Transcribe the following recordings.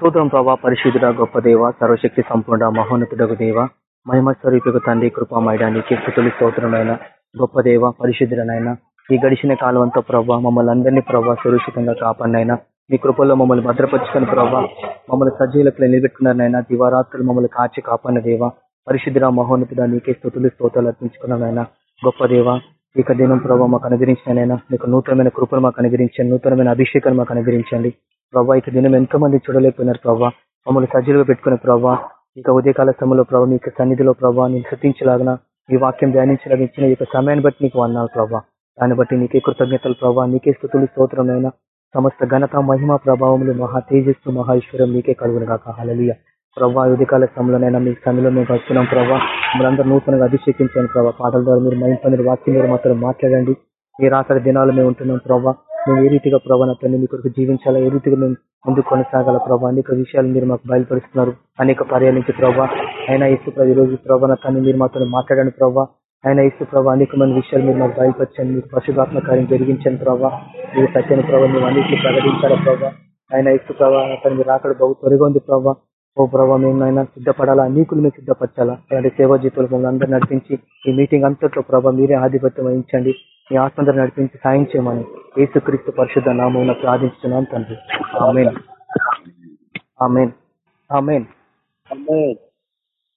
స్తోత్రం ప్రభా పరిశుద్ధుడ గొప్ప దేవ సర్వశక్తి సంపూర్ణ మహోన్నతుడకు దేవ మహిమ స్వరూపకు తండ్రి కృపమయడానికి స్థుతులు స్తోత్రమైన గొప్ప దేవ పరిశుద్ధుడనైనా ఈ గడిచిన కాలం అంతా ప్రభావ మమ్మల్ని అందరినీ ప్రభావ సురక్షితంగా కాపాడినైనా మీ కృపల్లో మమ్మల్ని భద్రపరుచుకుని ప్రభావ మమ్మల్ని సజీలకు నిలబెట్టుకున్నారనైనా దివారాత్రులు మమ్మల్ని కాచి కాపాడిన దేవ పరిశుద్ధుడ మహోన్నతుడ నీకే స్థుతులు స్తోతాలు అర్పించుకున్నానైనా గొప్ప దేవ ఇక దినం ప్రభావ మాకు అనుగ్రహించినైనా మీకు నూతనమైన కృపను మాకు అనుగ్రహించండి నూతనమైన అభిషేకాలు మాకు అనుగ్రహించండి. ప్రభావ ఇక దినం ఎంతో మంది చూడలేకపోయినారు ప్రభావ మమ్మల్ని సజ్జలుగా పెట్టుకునే ప్రభావ ఇక ఉదయకాల సమయంలో ప్రభావ మీ సన్నిధిలో ప్రభావ నేను శృతించలాగిన ఈ వాక్యం ధ్యానించలాగా ఇచ్చిన ఈ సమయాన్ని బట్టి నీకు వన్నాను ప్రభావ దాన్ని బట్టి నీకే కృతజ్ఞతలు ప్రభావ నీకే స్థుతులు స్తోత్రమైన సమస్త ఘనత మహిమ ప్రభావములు మహా తేజస్సు మహేశ్వరం నీకే కలుగును కాక హలలియ ప్రభావ ఉదయకాల సమయంలోనైనా మీ సమయంలో మేము వస్తున్నాం ప్రభా. మనందరూ నూతనంగా అభిషేకించాను ప్రభావ పాటల ద్వారా మీరు మైండ్ పని వాక్యం మీరు మాత్రం మాట్లాడండి. ఈ రాత్రి దినాలు మేము ఉంటున్నాం ప్రభావ మేము ఏ రీతిగా ప్రభావ తండ్రి మీ కొరకు జీవించాలా? ఏ రీతిగా మేము ముందు కొనసాగాల ప్రభావ అనేక విషయాలు మీరు మాకు బయలుపరుస్తున్నారు. అనేక పర్యాల నుంచి ప్రభావ అయినా ఇసు ప్రభు రోజు ప్రభావ తండ్రి మీరు మాతో మాట్లాడండి ప్రభావ ఆయన ఇసు ప్రభావ అనేక మంది విషయాలు మీరు మాకు బయలుపరచండి. మీకు పశుభాత్మ కార్యం జరిగించండి ప్రభావ మీరు సత్యని ప్రభావ మేము అన్నింటినీ ప్రకటించాలా ప్రభావ ఆయన ఇసు ప్రభావ తను మీరు రాకడ బహు త్వరగా ఉంది ప్రభావ ఓ ప్రభావ మేము ఆయన సిద్ధపడాలా? అనేకులు మేము సిద్ధపరచాలా? అలాంటి సేవా జీతులు మమ్మల్ని అందరూ నడిపించి ఈ మీటింగ్ అంతట్లో ప్రభావ మీరే ఆధిపత్యం వహించండి. మీ ఆత్మందరూ నడిపించి సాయం చేయమని యేసుక్రీస్తు పరిశుద్ధ నామం ప్రార్థించుతున్నాం తండ్రి.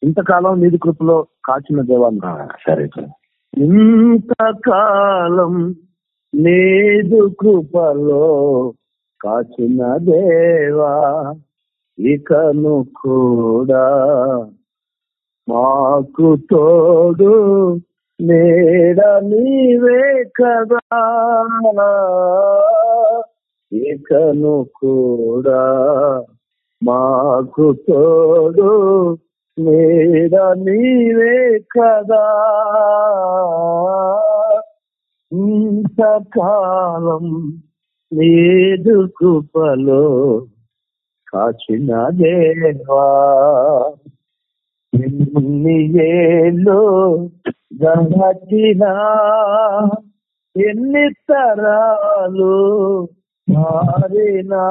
ఇంతకాలం నీది కృపలో కాచిన దేవాన్ని సరే. ఇంతకాలం నీదు కృపలో కాచిన దేవా ఇకను కూడా మాకు తోడు మేడ నీవే కదా. ఇకను కూడా మాకు తోడు మేడ నీవే కదా. ఇంతకాలం లేదు కృపలో కాచిన దేవా ఎన్ని ఏళ్ళు గడచిన ఎన్ని తరాలు మారినా?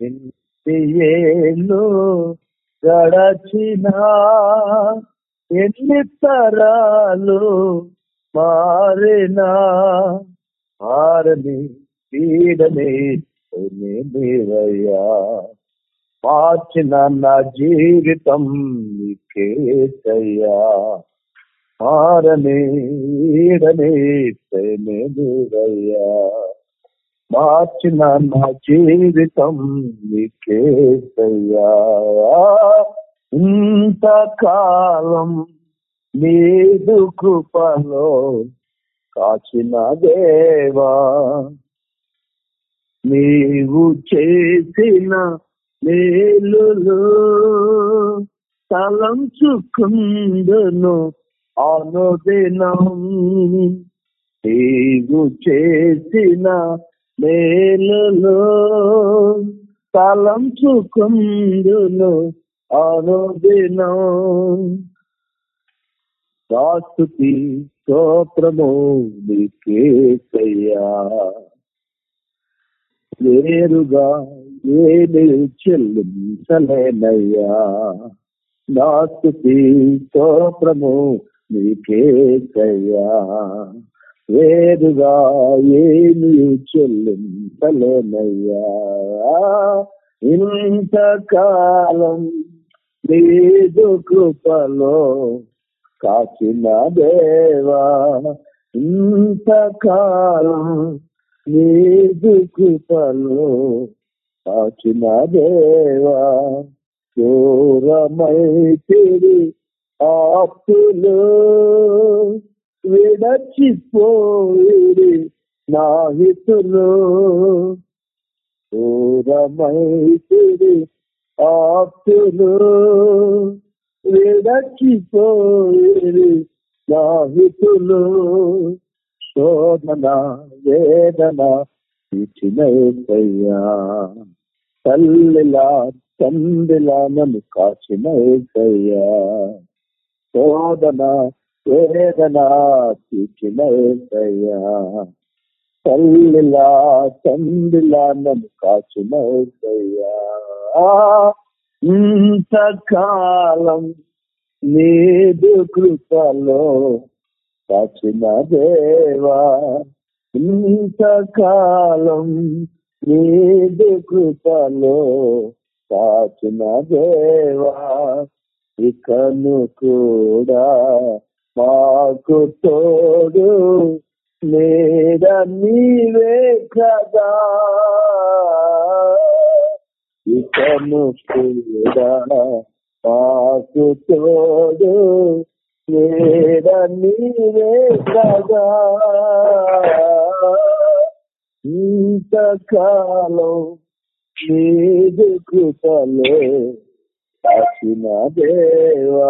ఎన్ని ఏళ్ళు గడచిన? ఎన్ని తరాలు మారినా? మారని పీడని దేవయ్యా మార్చిన నా జీవితం నీకేసయ్యా మారనీడని మార్చిన నా జీవితం నీకేసయ్యా. ఇంతకాలం నీదు కృపలో కాచిన దేవా. నీవు చేసిన మేలులు తలంచుకుందును. అనుదినం నీవు చేసిన మేలులు తలంచుకుందును అనుదినం. రాస్తుతి స్తోత్రము నీకేసయ్యా వేరుగా ఏమి చెల్లించలేనయ్యా. నాస్తుతి స్తోత్రము నీకేసయ్యా? వేరుగా ఏమి చెల్లించలేనయ్యా. ఇంతకాలం నీదు కృపలో కాచిన దేవా? ఇంతకాలం నీదు కృపలో కాచిన దేవా? ఘోరమైతిరి ఆప్తులు విడచిపోయి నా హితులు. ఘోరమైతిరి ఆప్తులు విడచిపోయి నా హితులు. శోధన వేదన ఇచ్చినయ్యా తల్లిలా తండ్రిలా నన్ను కాచినయ్యా శోధన వేదన తీర్చినయ్యా తల్లిలా తండ్రిలా నన్ను కాచినయ్యా ఇంతకాలం నీదు కృపలో కాచిన దేవా. ఇంతకాలం నీదు కృపలో కాచిన దేవా. ఇకను కూడా మాకు తోడు నేడ నీవే కదా. ఇకను కూడా మాకు తోడు నేడ నీవే కదా. ఇంతకాలం నీదు కృపలో కాచిన దేవా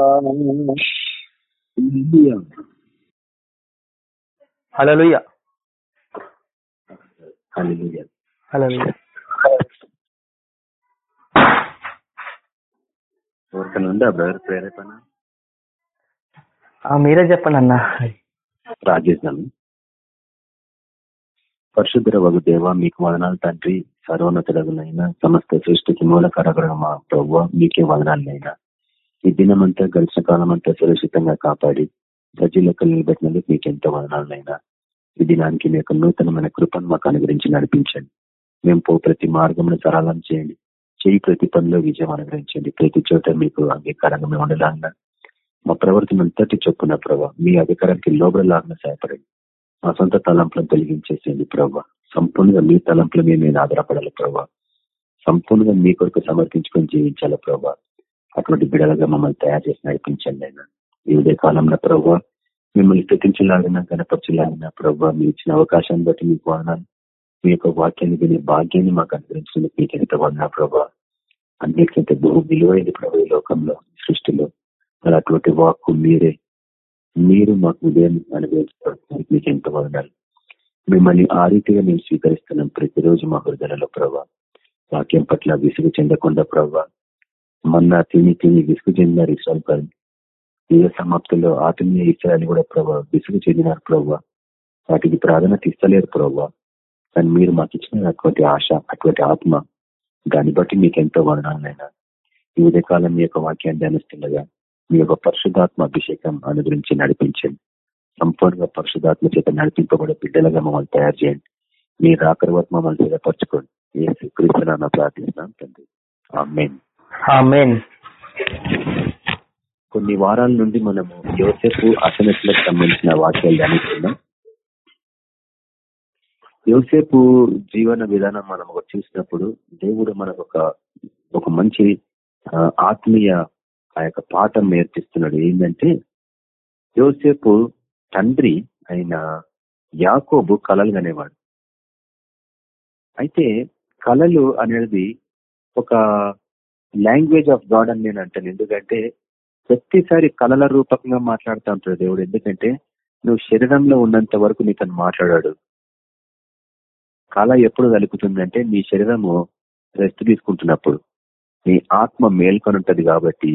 హలలుయ హల్లెలూయా హలలుయ ఎవరికైనా ఉందా బ్రదర్ ప్రేరేపణ? మీరే చెప్పండి అన్న. రాజేశాను పరిశుద్ధ వగు దేవ మీకు వదనాలు తండ్రి సర్వోన్నతుడగునైనా సమస్త సృష్టికి మూలకరగడం మా ప్రభు మీకే వదనాలైనా ఈ దినమంతా గడిచిన కాలం అంతా సురక్షితంగా కాపాడి ప్రజలకు నిలబెట్టినందుకు మీకు ఎంతో వదనాలైనా ఈ దినానికి మీ యొక్క నూతనమైన కృపను మాకు అనుగ్రహించి నడిపించండి. మేము పో ప్రతి మార్గమును సరళం చేయండి. చేయి ప్రతి పనిలో విజయం అనుగ్రహించండి. ప్రతి చోట మీకు అంగీకారంగా మేము ఉండలాగా. మా ప్రవర్తన అంతటి చొప్పున ప్రభావ మీ అధికారానికి లోబడలాగా సహాయపడండి. మా సొంత తలంపులను తొలగించేసేయండి ప్రభావ సంపూర్ణంగా మీ తలంపుల మీద నేను ఆధారపడాలి ప్రభావ సంపూర్ణంగా మీ కొరకు సమర్పించుకొని జీవించాలి ప్రభావ అటువంటి బిడలుగా మమ్మల్ని తయారు చేసి నడిపించండి ఆయన ఈ ఉదయ కాలంలో ప్రభావ మిమ్మల్ని స్థితించలాగిన కనపరచలాగినా ప్రభావ మీరు ఇచ్చిన అవకాశాన్ని బట్టి మీకు వదనాలు మీ యొక్క వాక్యాన్ని వినే భాగ్యాన్ని మాకు అనుగ్రహించినందుకు మీకు ఎంత వదనా ప్రభావ అన్నిటికంటే బహు విలువైంది ప్రభు ఈ లోకంలో సృష్టిలో. మరి అటువంటి వాక్కు మీరే మీరు మాకు ఉదయం అనుభవించడానికి మీకు ఎంతో వదనాలు. మిమ్మల్ని ఆ రీతిగా మేము స్వీకరిస్తున్నాం ప్రతిరోజు మా హృదయలో ప్రభావ వాక్యం పట్ల విసుగు చెందకుండా ప్రభావ మొన్న తిని తిని విసుగు చెందినారు ఇస్రాల్ యుగ సమాప్తిలో ఆత్మీయ ఇస్రాయల్ కూడా ప్రభావ విసుగు చెందినారు ప్రభావ వాటికి ప్రాధాన్యత ఇస్తలేరు ప్రభావ కానీ మీరు మాకు ఇచ్చిన అటువంటి ఆశ అటువంటి ఆత్మ దాన్ని బట్టి మీకు ఎంతో వర్ణాలైనా ఈ ఉదయకాలం మీ యొక్క వాక్యాన్ని ధ్యానిస్తుండగా మీ యొక్క పరిశుధాత్మ అభిషేకం అనుగురించి నడిపించండి. సంపూర్ణంగా పరిశుధాత్మ చేత నడిపింపబడే బిడ్డలుగా మమ్మల్ని తయారు చేయండి. మీ రాకరి వరకు మమ్మల్ని సిద్ధపరచుకోండి. ఏ క్రీస్తున్నా ప్రార్థిస్తున్నాం తండ్రి. ఆమెన్. కొన్ని వారాల నుండి మనము యోసేపు అసనట్లకు సంబంధించిన వాక్యాలు ధ్యానిస్తున్నాం. యోసేపు జీవన విధానం మనం ఒక చూసినప్పుడు దేవుడు మనకు ఒక ఒక మంచి ఆత్మీయ ఆ యొక్క పాఠం నేర్పిస్తున్నాడు. ఏంటంటే యోసేపు తండ్రి అయిన యాకోబు కళలు అనేవాడు అయితే కళలు అనేది ఒక లాంగ్వేజ్ ఆఫ్ గాడ్ అని నేను అంటాను. ఎందుకంటే ప్రతిసారి కళల రూపకంగా మాట్లాడుతూ ఉంటాడు దేవుడు. ఎందుకంటే నువ్వు శరీరంలో ఉన్నంత వరకు నీతను మాట్లాడాడు. కళ ఎప్పుడు కలుగుతుందంటే నీ శరీరము రెస్ట్ తీసుకుంటున్నప్పుడు. నీ ఆత్మ మేల్కొని ఉంటది కాబట్టి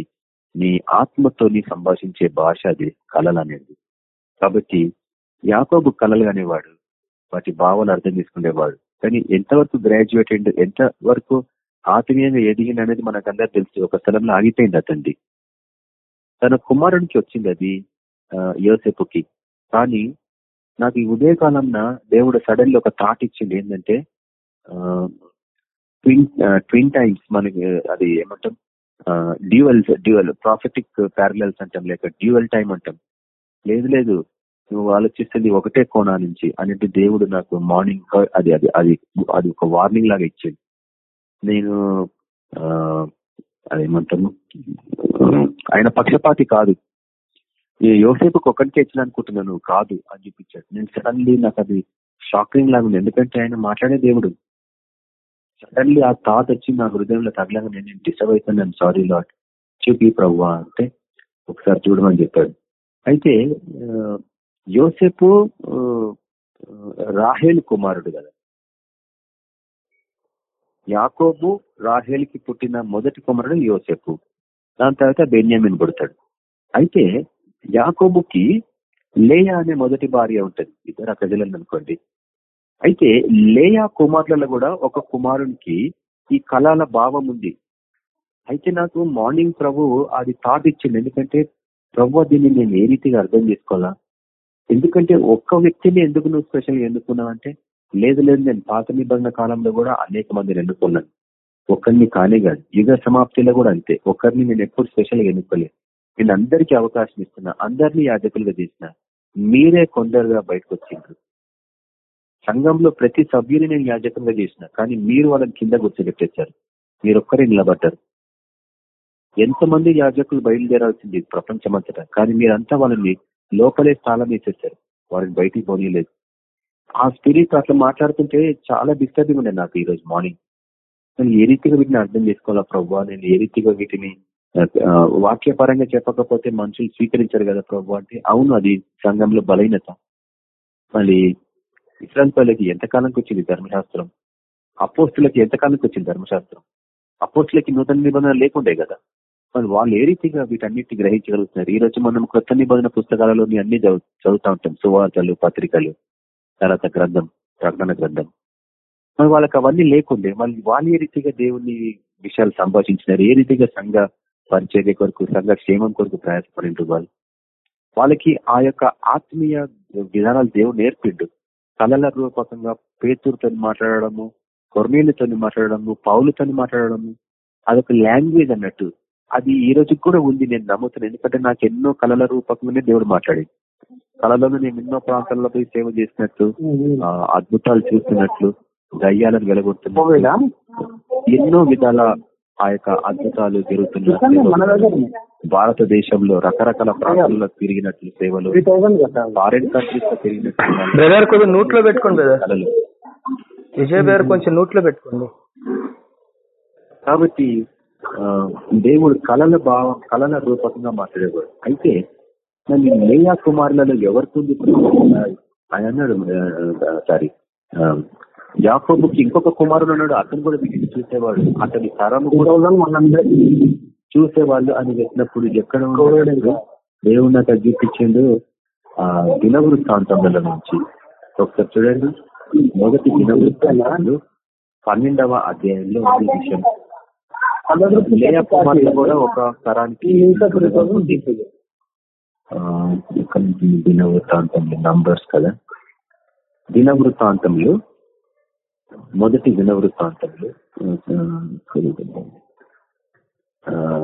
నీ ఆత్మతోని సంభాషించే భాష అది కళలు అనేది. కాబట్టి యాకోబు కళలు అనేవాడు వాటి భావాలు అర్థం చేసుకునేవాడు. కానీ ఎంతవరకు గ్రాడ్యుయేట్ అయింది ఎంత వరకు ఆత్మీయంగా ఎదిగింది అనేది మనకందరూ తెలుసు. ఒక స్థలంలో ఆగిపోయింది అతండి తన కుమారునికి వచ్చింది అది యోసెపుకి. కానీ నాకు ఈ ఉదయకాలంన దేవుడు సడన్లీ ఒక థాట్ ఇచ్చింది ఏంటంటే ట్విన్ ట్విన్ టైమ్స్ మనకి అది ఏమంటాం? డ్యూవల్స్ డ్యూవల్ ప్రాఫిటిక్ ప్యారలల్స్ అంటాం లేక డ్యూవల్ టైం అంటాం. లేదు లేదు నువ్వు ఆలోచిస్తుంది ఒకటే కోణా నుంచి అనేది దేవుడు నాకు మార్నింగ్ అది అది అది అది ఒక వార్నింగ్ లాగా ఇచ్చింది నేను అదేమంటాను ఆయన పక్షపాతి కాదు. ఈ యోసేపుకి ఒక్కడికే ఇచ్చిన అనుకుంటున్నాను కాదు అని చూపించాడు నేను సడన్లీ నాకు అది షాకింగ్ లాగా ఉంది ఎందుకంటే ఆయన మాట్లాడే దేవుడు. సడన్లీ ఆ థాట్ వచ్చి నా హృదయంలో తగలాగా నేను డిస్టర్బ్ అవుతున్నాను? సారీ లాట్ చూపి ప్రవ్వా అంటే ఒకసారి చూడమని చెప్పాడు. అయితే యోసేపు రాహేల్ కుమారుడు కదా. యాకోబు రాహేల్కి పుట్టిన మొదటి కుమారుడు యోసేపు. దాని తర్వాత బెన్యామిన్ పుడతాడు. అయితే యాకోబుకి లేయా అనే మొదటి భార్య ఉంటుంది. ఇద్దరు ఆ ప్రజలను అనుకోండి. అయితే లేయా కుమారులలో కూడా ఒక కుమారునికి ఈ కళల భావం ఉంది. అయితే నాకు మార్నింగ్ ప్రభు అది థాట్ ఇచ్చింది. ఎందుకంటే ప్రభు దీన్ని నేను ఏ రీతిగా అర్థం చేసుకోవాలా? ఎందుకంటే ఒక్క వ్యక్తిని ఎందుకు నువ్వు స్పెషల్ ఎన్నుకున్నావు అంటే లేదు లేదు నేను పాత నిబంధన కాలంలో కూడా అనేక మందిని ఎన్నుకున్నాను. ఒక్కరిని కానే కాదు యుగ సమాప్తిలో కూడా అంతే. ఒక్కరిని నేను ఎప్పుడు స్పెషల్గా ఎన్నుకోలేదు. నేను అందరికీ అవకాశం ఇస్తున్నా అందరినీ యాజకులుగా చేసిన. మీరే కొందరుగా బయటకు వచ్చిండ్రు. సంఘంలో ప్రతి సభ్యుని నేను యాజకంగా చేసిన కానీ మీరు వాళ్ళని కింద గుర్తుపెట్టేశారు మీరు ఒక్కరే నిలబడ్డారు. ఎంతమంది యాజకులు బయలుదేరాల్సింది ప్రపంచమంతటా కానీ మీరంతా వాళ్ళని లోపలే స్థానం వేసేసారు వారిని బయటికి పోనీయలేదు. ఆ స్పిరిట్ అట్లా మాట్లాడుతుంటే చాలా డిస్టర్బింగ్ ఉండే నాకు ఈ రోజు మార్నింగ్ నేను ఏ రీతిగా వీటిని అర్థం చేసుకోవాలా ప్రభు నేను ఏ రీతిగా వీటిని వాక్యపరంగా చెప్పకపోతే మనుషులు స్వీకరించారు కదా ప్రభు అంటే? అవును అది సంఘంలో బలహీనత. మళ్ళీ ఇస్రాయల్ ఎంతకాలంకి వచ్చింది ధర్మశాస్త్రం? అపోస్తులకి ఎంతకాలంకి వచ్చింది ధర్మశాస్త్రం? అపోస్తులకి నూతన నిబంధన లేకుండే కదా. మరి వాళ్ళు ఏ రీతిగా వీటన్నిటిని గ్రహించగలుగుతున్నారు? ఈ రోజు మనం కొత్త నిబంధన పుస్తకాలలో అన్ని చదువుతా ఉంటాం. సువార్తలు పత్రికలు తర్వాత గ్రంథం ప్రకటన గ్రంథం. మరి వాళ్ళకి అవన్నీ లేకుండే. మళ్ళీ వాళ్ళు ఏ రీతిగా దేవుని విషయాలు సంభాషించినారు? ఏ రీతిగా సంఘ పరిచర్య కొరకు సంఘ క్షేమం కొరకు ప్రయాసపడింటారు వాళ్ళు? వాళ్ళకి ఆ యొక్క ఆత్మీయ విధానాలు దేవుడు నేర్పిండు. కళల రూపకంగా పేతురుతో మాట్లాడడము కొర్నీలతో మాట్లాడడము పౌలతో మాట్లాడడము అదొక లాంగ్వేజ్ అన్నట్టు. అది ఈ రోజుకి కూడా ఉంది నేను నమ్ముతున్నాను. ఎందుకంటే నాకు ఎన్నో కళల రూపకంగానే దేవుడు మాట్లాడి కళలోనే నేను ఎన్నో ప్రాంతాల్లో పోయి సేవ చేసినట్టు అద్భుతాలు చూస్తున్నట్లు దయ్యాలను వెలగొడుతున్నట్లు ఎన్నో విధాల ఆ యొక్క అద్భుతాలు జరుగుతున్నాయి భారతదేశంలో రకరకాల ప్రాంతాల్లో తిరిగినట్లు సేవలు. ఫారెన్ కంట్రీస్లో తిరిగినట్లు బ్రదర్ కొంచెం నోట్లో పెట్టుకోండి బ్రదర్ విజయ్ బ్రదర్ కొంచెం నోట్లో పెట్టుకోండి. కాబట్టి దేవుడు కళల భావం కళల రూపకంగా మాట్లాడేవాడు. అయితే నన్ను లేయా కుమారులలో ఎవరికి ఆయన అన్నాడు సారీ యాకోబుకి ఇంకొక కుమారుడు అన్నాడు అతను కూడా వీటిని చూసేవాడు. అతని తరము చూసేవాళ్ళు అని చెప్పినప్పుడు ఎక్కడ దేవుడు నాకు చూపించిండు ఆ దినవృత్తాంతంలో నుంచి. ఒకసారి చూడండి. మొదటి దినవృత్తాంతాలు పన్నెండవ అధ్యాయంలో ఉంది విషయం. లేయా కుమారులు కూడా ఒక తరానికి దినవృత్తాంతంలో నంబర్స్ కదా. దినవృత్తాంతంలో మొదటి దినవృత్తాంతంలో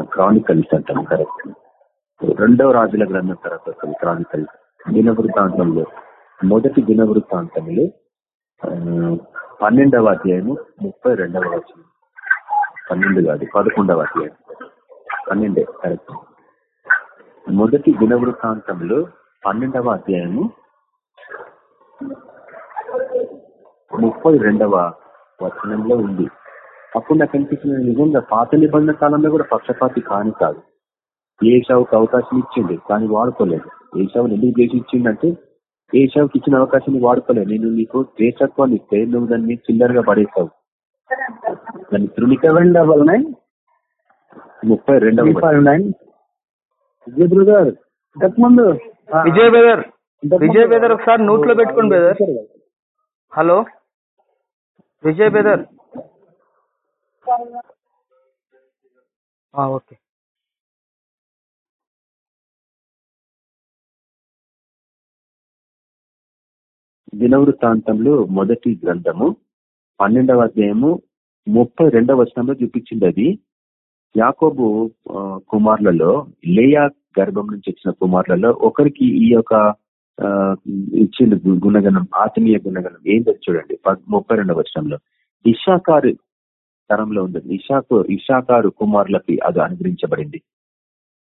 క్రానికల్స్ అంటాం కరెక్ట్ రెండవ రాజుల గ్రంథం తర్వాత వస్తుంది క్రానికల్స్. దినవృత్తాంతంలో మొదటి దినవృత్తాంతంలో పన్నెండవ అధ్యాయము ముప్పై రెండవ వచనం. పన్నెండు కాదు పదకొండవ అధ్యాయం. పన్నెండే కరెక్ట్ మొదటి దినవృత్తాంతంలో పన్నెండవ అధ్యాయము ముప్పై రెండవ వచనంలో ఉంది. అప్పుడు నాకు అనిపించిన నిజంగా పాత నిబంధన కాలంలో కూడా పక్షపాతి కాని కాదు. ఏషావుకి అవకాశం ఇచ్చింది కానీ వాడుకోలేదు. ఏషావుని ఎందుకు ద్వేషించిందంటే ఏషావుకి ఇచ్చిన అవకాశాన్ని వాడుకోలేదు. నేను నీకు ద్వేషత్వాన్ని ఇస్తే నువ్వు దాన్ని చిల్లరగా పడేసావు దాన్ని తృణిక డబల్ నైన్ ముప్పై రెండవ విజయ్ బ్రదర్ ఇంతకుముందు విజయ్ బ్రదర్ విజయ్ బ్రదర్ ఒకసారి నోట్లో పెట్టుకోండి brother. Hello? Vijay brother. Okay. దినవృత్తాంతంలో మొదటి గ్రంథము పన్నెండవ అధ్యాయము ముప్పై రెండవ వచనంలో చూపించింది అది. యాకోబు కుమార్లలో లేయా గర్భం నుంచి వచ్చిన కుమార్లలో ఒకరికి ఈ యొక్క ఇచ్చింది గుణగణం ఆత్మీయ గుణగణం. ఏంటో చూడండి ముప్పై రెండవ వచనంలో. ఇషాకారు తరంలో ఉంది. ఇషాకు ఇషాకారు కుమారులకి అది అనుగ్రహించబడింది.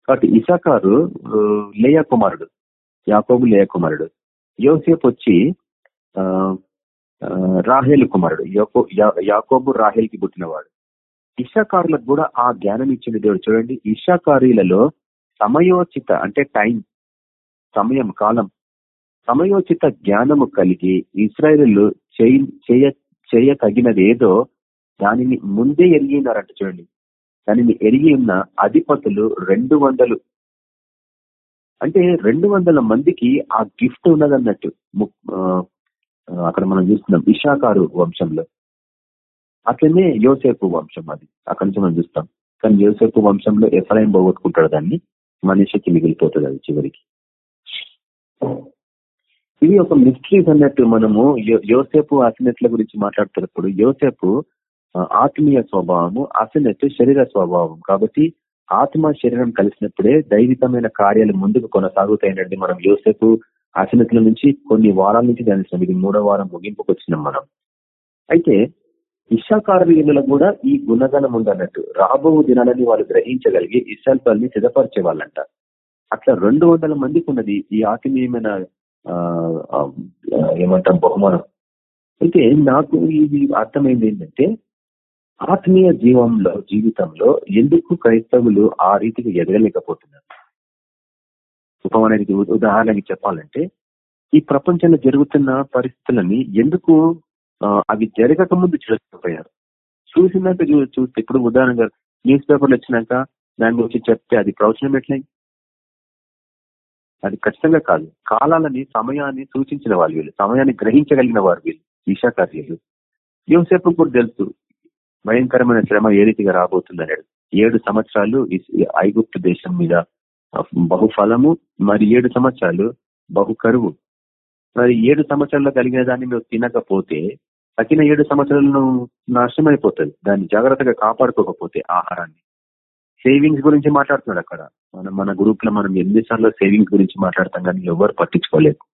కాబట్టి ఇషాకారు లేయ కుమారుడు యాకోబు లేయ కుమారుడు. యోసేపు వచ్చి రాహేలు కుమారుడు యాకోబు రాహేల్కి పుట్టినవాడు. ఇషాకారులకు కూడా ఆ జ్ఞానం ఇచ్చింది దేవుడు. చూడండి ఇషాకారీలలో సమయోచిత అంటే టైం సమయం కాలం సమయోచిత జ్ఞానము కలిగి ఇస్రాయలు చేయ చేయ ఏదో దానిని ముందే ఎరిగినారంట చూడండి. దానిని ఎరిగి ఉన్న అధిపతులు రెండు వందలు. అంటే రెండు వందల మందికి ఆ గిఫ్ట్ ఉన్నదన్నట్టు అక్కడ మనం చూస్తున్నాం ఇషాకారు వంశంలో. అట్లనే యోసేపు వంశం అది. అక్కడి నుంచి మనం చూస్తాం. కానీ యోసేపు వంశంలో ఎఫ్ఐఎం పోగొట్టుకుంటాడు దాన్ని. మనిషికి మిగిలిపోతుంది అది చివరికి. ఇది ఒక మిస్టరీస్ అన్నట్టు మనము యోసేపు అసినెట్ల గురించి మాట్లాడుతున్నప్పుడు యోసేపు ఆత్మీయ స్వభావము అసినెట్ శరీర స్వభావం. కాబట్టి ఆత్మ శరీరం కలిసినప్పుడే దైవికమైన కార్యాలు ముందుకు కొనసాగుతాయనేది మనం యోసేపు అసినతుల నుంచి కొన్ని వారాల నుంచి ధ్యానించినాం ఇది మూడో వారం ముగింపుకు వచ్చినాం మనం. అయితే ఇషాకారులకు కూడా ఈ గుణగణం ఉందన్నట్టు రాబో దినాలని వాళ్ళు గ్రహించగలిగి ఇషాల్ని సిద్ధపరిచే వాళ్ళంట అట్లా రెండు వందల మందికి ఉన్నది ఈ ఆత్మీయమైన ఏమంటాం బహుమానం. అయితే నాకు ఇది అర్థమైంది ఏంటంటే ఆత్మీయ జీవంలో జీవితంలో ఎందుకు క్రైస్తవులు ఆ రీతికి ఎదగలేకపోతున్నారు? ఉపమానానికి ఉదాహరణకి చెప్పాలంటే ఈ ప్రపంచంలో జరుగుతున్న పరిస్థితులని ఎందుకు అవి జరగక ముందు చూడకపోయారు చూసినాక చూస్తే ఇప్పుడు ఉదాహరణగా న్యూస్ పేపర్లు వచ్చినాక దాని గురించి చెప్తే అది ప్రవచనం ఎట్లయి అది ఖచ్చితంగా కాదు. కాలాలని సమయాన్ని సూచించిన వాళ్ళు వీళ్ళు. సమయాన్ని గ్రహించగలిగిన వారు వీళ్ళు. ఈశాకార్యులు. యోసేపు కూడా తెలుసు భయంకరమైన శ్రమ ఏ రీతిగా రాబోతుందన్నాడు ఏడు సంవత్సరాలు ఐగుప్తు దేశం మీద బహుఫలము మరి ఏడు సంవత్సరాలు బహు కరువు. మరి ఏడు సంవత్సరాల్లో కలిగిన దాన్ని నువ్వు తినకపోతే తగిన ఏడు సంవత్సరాలను నాశనం అయిపోతుంది దాన్ని జాగ్రత్తగా కాపాడుకోకపోతే ఆహారాన్ని. సేవింగ్స్ గురించి మాట్లాడుతున్నాడు అక్కడ. మనం మన గ్రూప్లో మనం ఎన్నిసార్లు సేవింగ్స్ గురించి మాట్లాడతాం కానీ ఎవరు పట్టించుకోలేదు.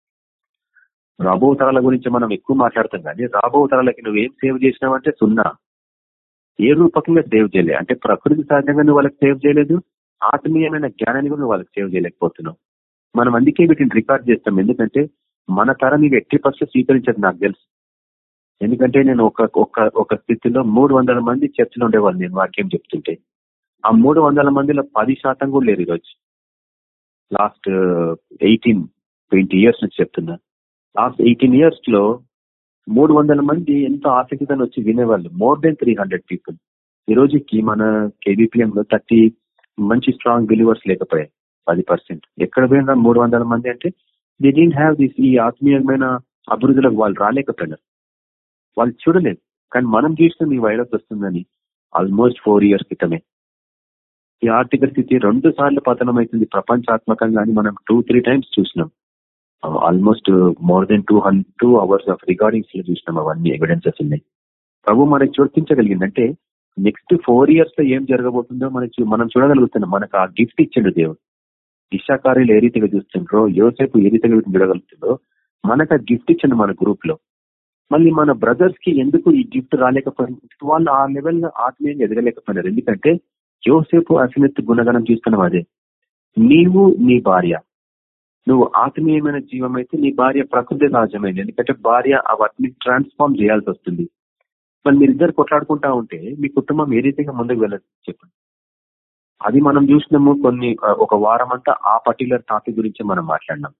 రాబో తరాల గురించి మనం ఎక్కువ మాట్లాడతాం కానీ రాబో తరాలకి నువ్వేం సేవ్ చేసినావంటే సున్నా. ఏ రూపకంగా సేవ్ చేయలే. అంటే ప్రకృతి సహజంగా నువ్వు వాళ్ళకి సేవ్ చేయలేదు. ఆత్మీయమైన జ్ఞానాన్ని కూడా వాళ్ళకి సేవ్ చేయలేకపోతున్నావు. మనం అందుకే వీటిని రికార్డ్ చేస్తాం. ఎందుకంటే మన తరం ఇవి ఎట్టి పర్సెంట్ స్వీకరించదు నాకు తెలుసు. ఎందుకంటే నేను ఒక ఒక స్థితిలో మూడు వందల మంది చర్చలు ఉండేవాళ్ళు నేను వాక్యం చెప్తుంటే. ఆ మూడు వందల మందిలో పది శాతం కూడా లేరు ఈరోజు. లాస్ట్ ఎయిటీన్ ట్వంటీ ఇయర్స్ నుంచి చెప్తున్నా. లాస్ట్ ఎయిటీన్ ఇయర్స్లో మూడు వందల మంది ఎంతో ఆసక్తితో వచ్చి వినేవాళ్ళు. More than three hundred people ఈ రోజుకి మన కేబిపిఎం లో థర్టీ మంచి స్ట్రాంగ్ బిలీవర్స్ లేకపోయాయి. పది పర్సెంట్ ఎక్కడ పోయినా మూడు వందల మంది అంటే ది డీంట్ హ్యావ్ దిస్ ఈ ఆత్మీయమైన అభివృద్ధిలోకి వాళ్ళు రాలేకపోయినారు. వాళ్ళు చూడలేదు. కానీ మనం చూసిన ఈ వైరస్ వస్తుందని ఆల్మోస్ట్ ఫోర్ ఇయర్స్ క్రితమే. ఈ ఆర్థిక స్థితి రెండు సార్లు పతనం అవుతుంది ప్రపంచాత్మకంగా మనం టూ త్రీ టైమ్స్ చూసినాం. Almost more than two two hours of రికార్డింగ్స్లో చూసినాం అవన్నీ ఎవిడెన్సెస్ ఉన్నాయి. ప్రభు మనకి చూపించగలిగిందంటే నెక్స్ట్ ఫోర్ ఇయర్స్లో ఏం జరగబోతుందో మనకి మనం చూడగలుగుతున్నాం. మనకు ఆ గిఫ్ట్ ఇచ్చిండు దేవుడు. దిశాకార్యాలు ఏ రీతిగా చూస్తుండ్రో యోసేపు ఏ రీతిగా చూడగలుగుతుందో మనకు ఆ గిఫ్ట్ ఇచ్చిండు మన గ్రూప్లో మళ్ళీ మన బ్రదర్స్కి ఎందుకు ఈ గిఫ్ట్ రాలేకపోయింది వాళ్ళు ఆ లెవెల్ ఆత్మీయంగా ఎదగలేకపోయినారు. ఎందుకంటే యోసేపు అసమెత్తు గుణగణం చూస్తున్నాం అదే. నీవు నీ భార్య. నువ్వు ఆత్మీయమైన జీవం అయితే నీ భార్య ప్రకృతి సహజమైంది ఎందుకంటే భార్య వాటిని ట్రాన్స్ఫార్మ్ చేయాల్సి వస్తుంది. మరి మీరిద్దరు కొట్లాడుకుంటా ఉంటే మీ కుటుంబం ఏ రీతిగా ముందుకు వెళ్ళదు చెప్పండి. అది మనం చూసినాము కొన్ని ఒక వారం అంతా ఆ పర్టికులర్ టాపిక్ గురించి మనం మాట్లాడినాం.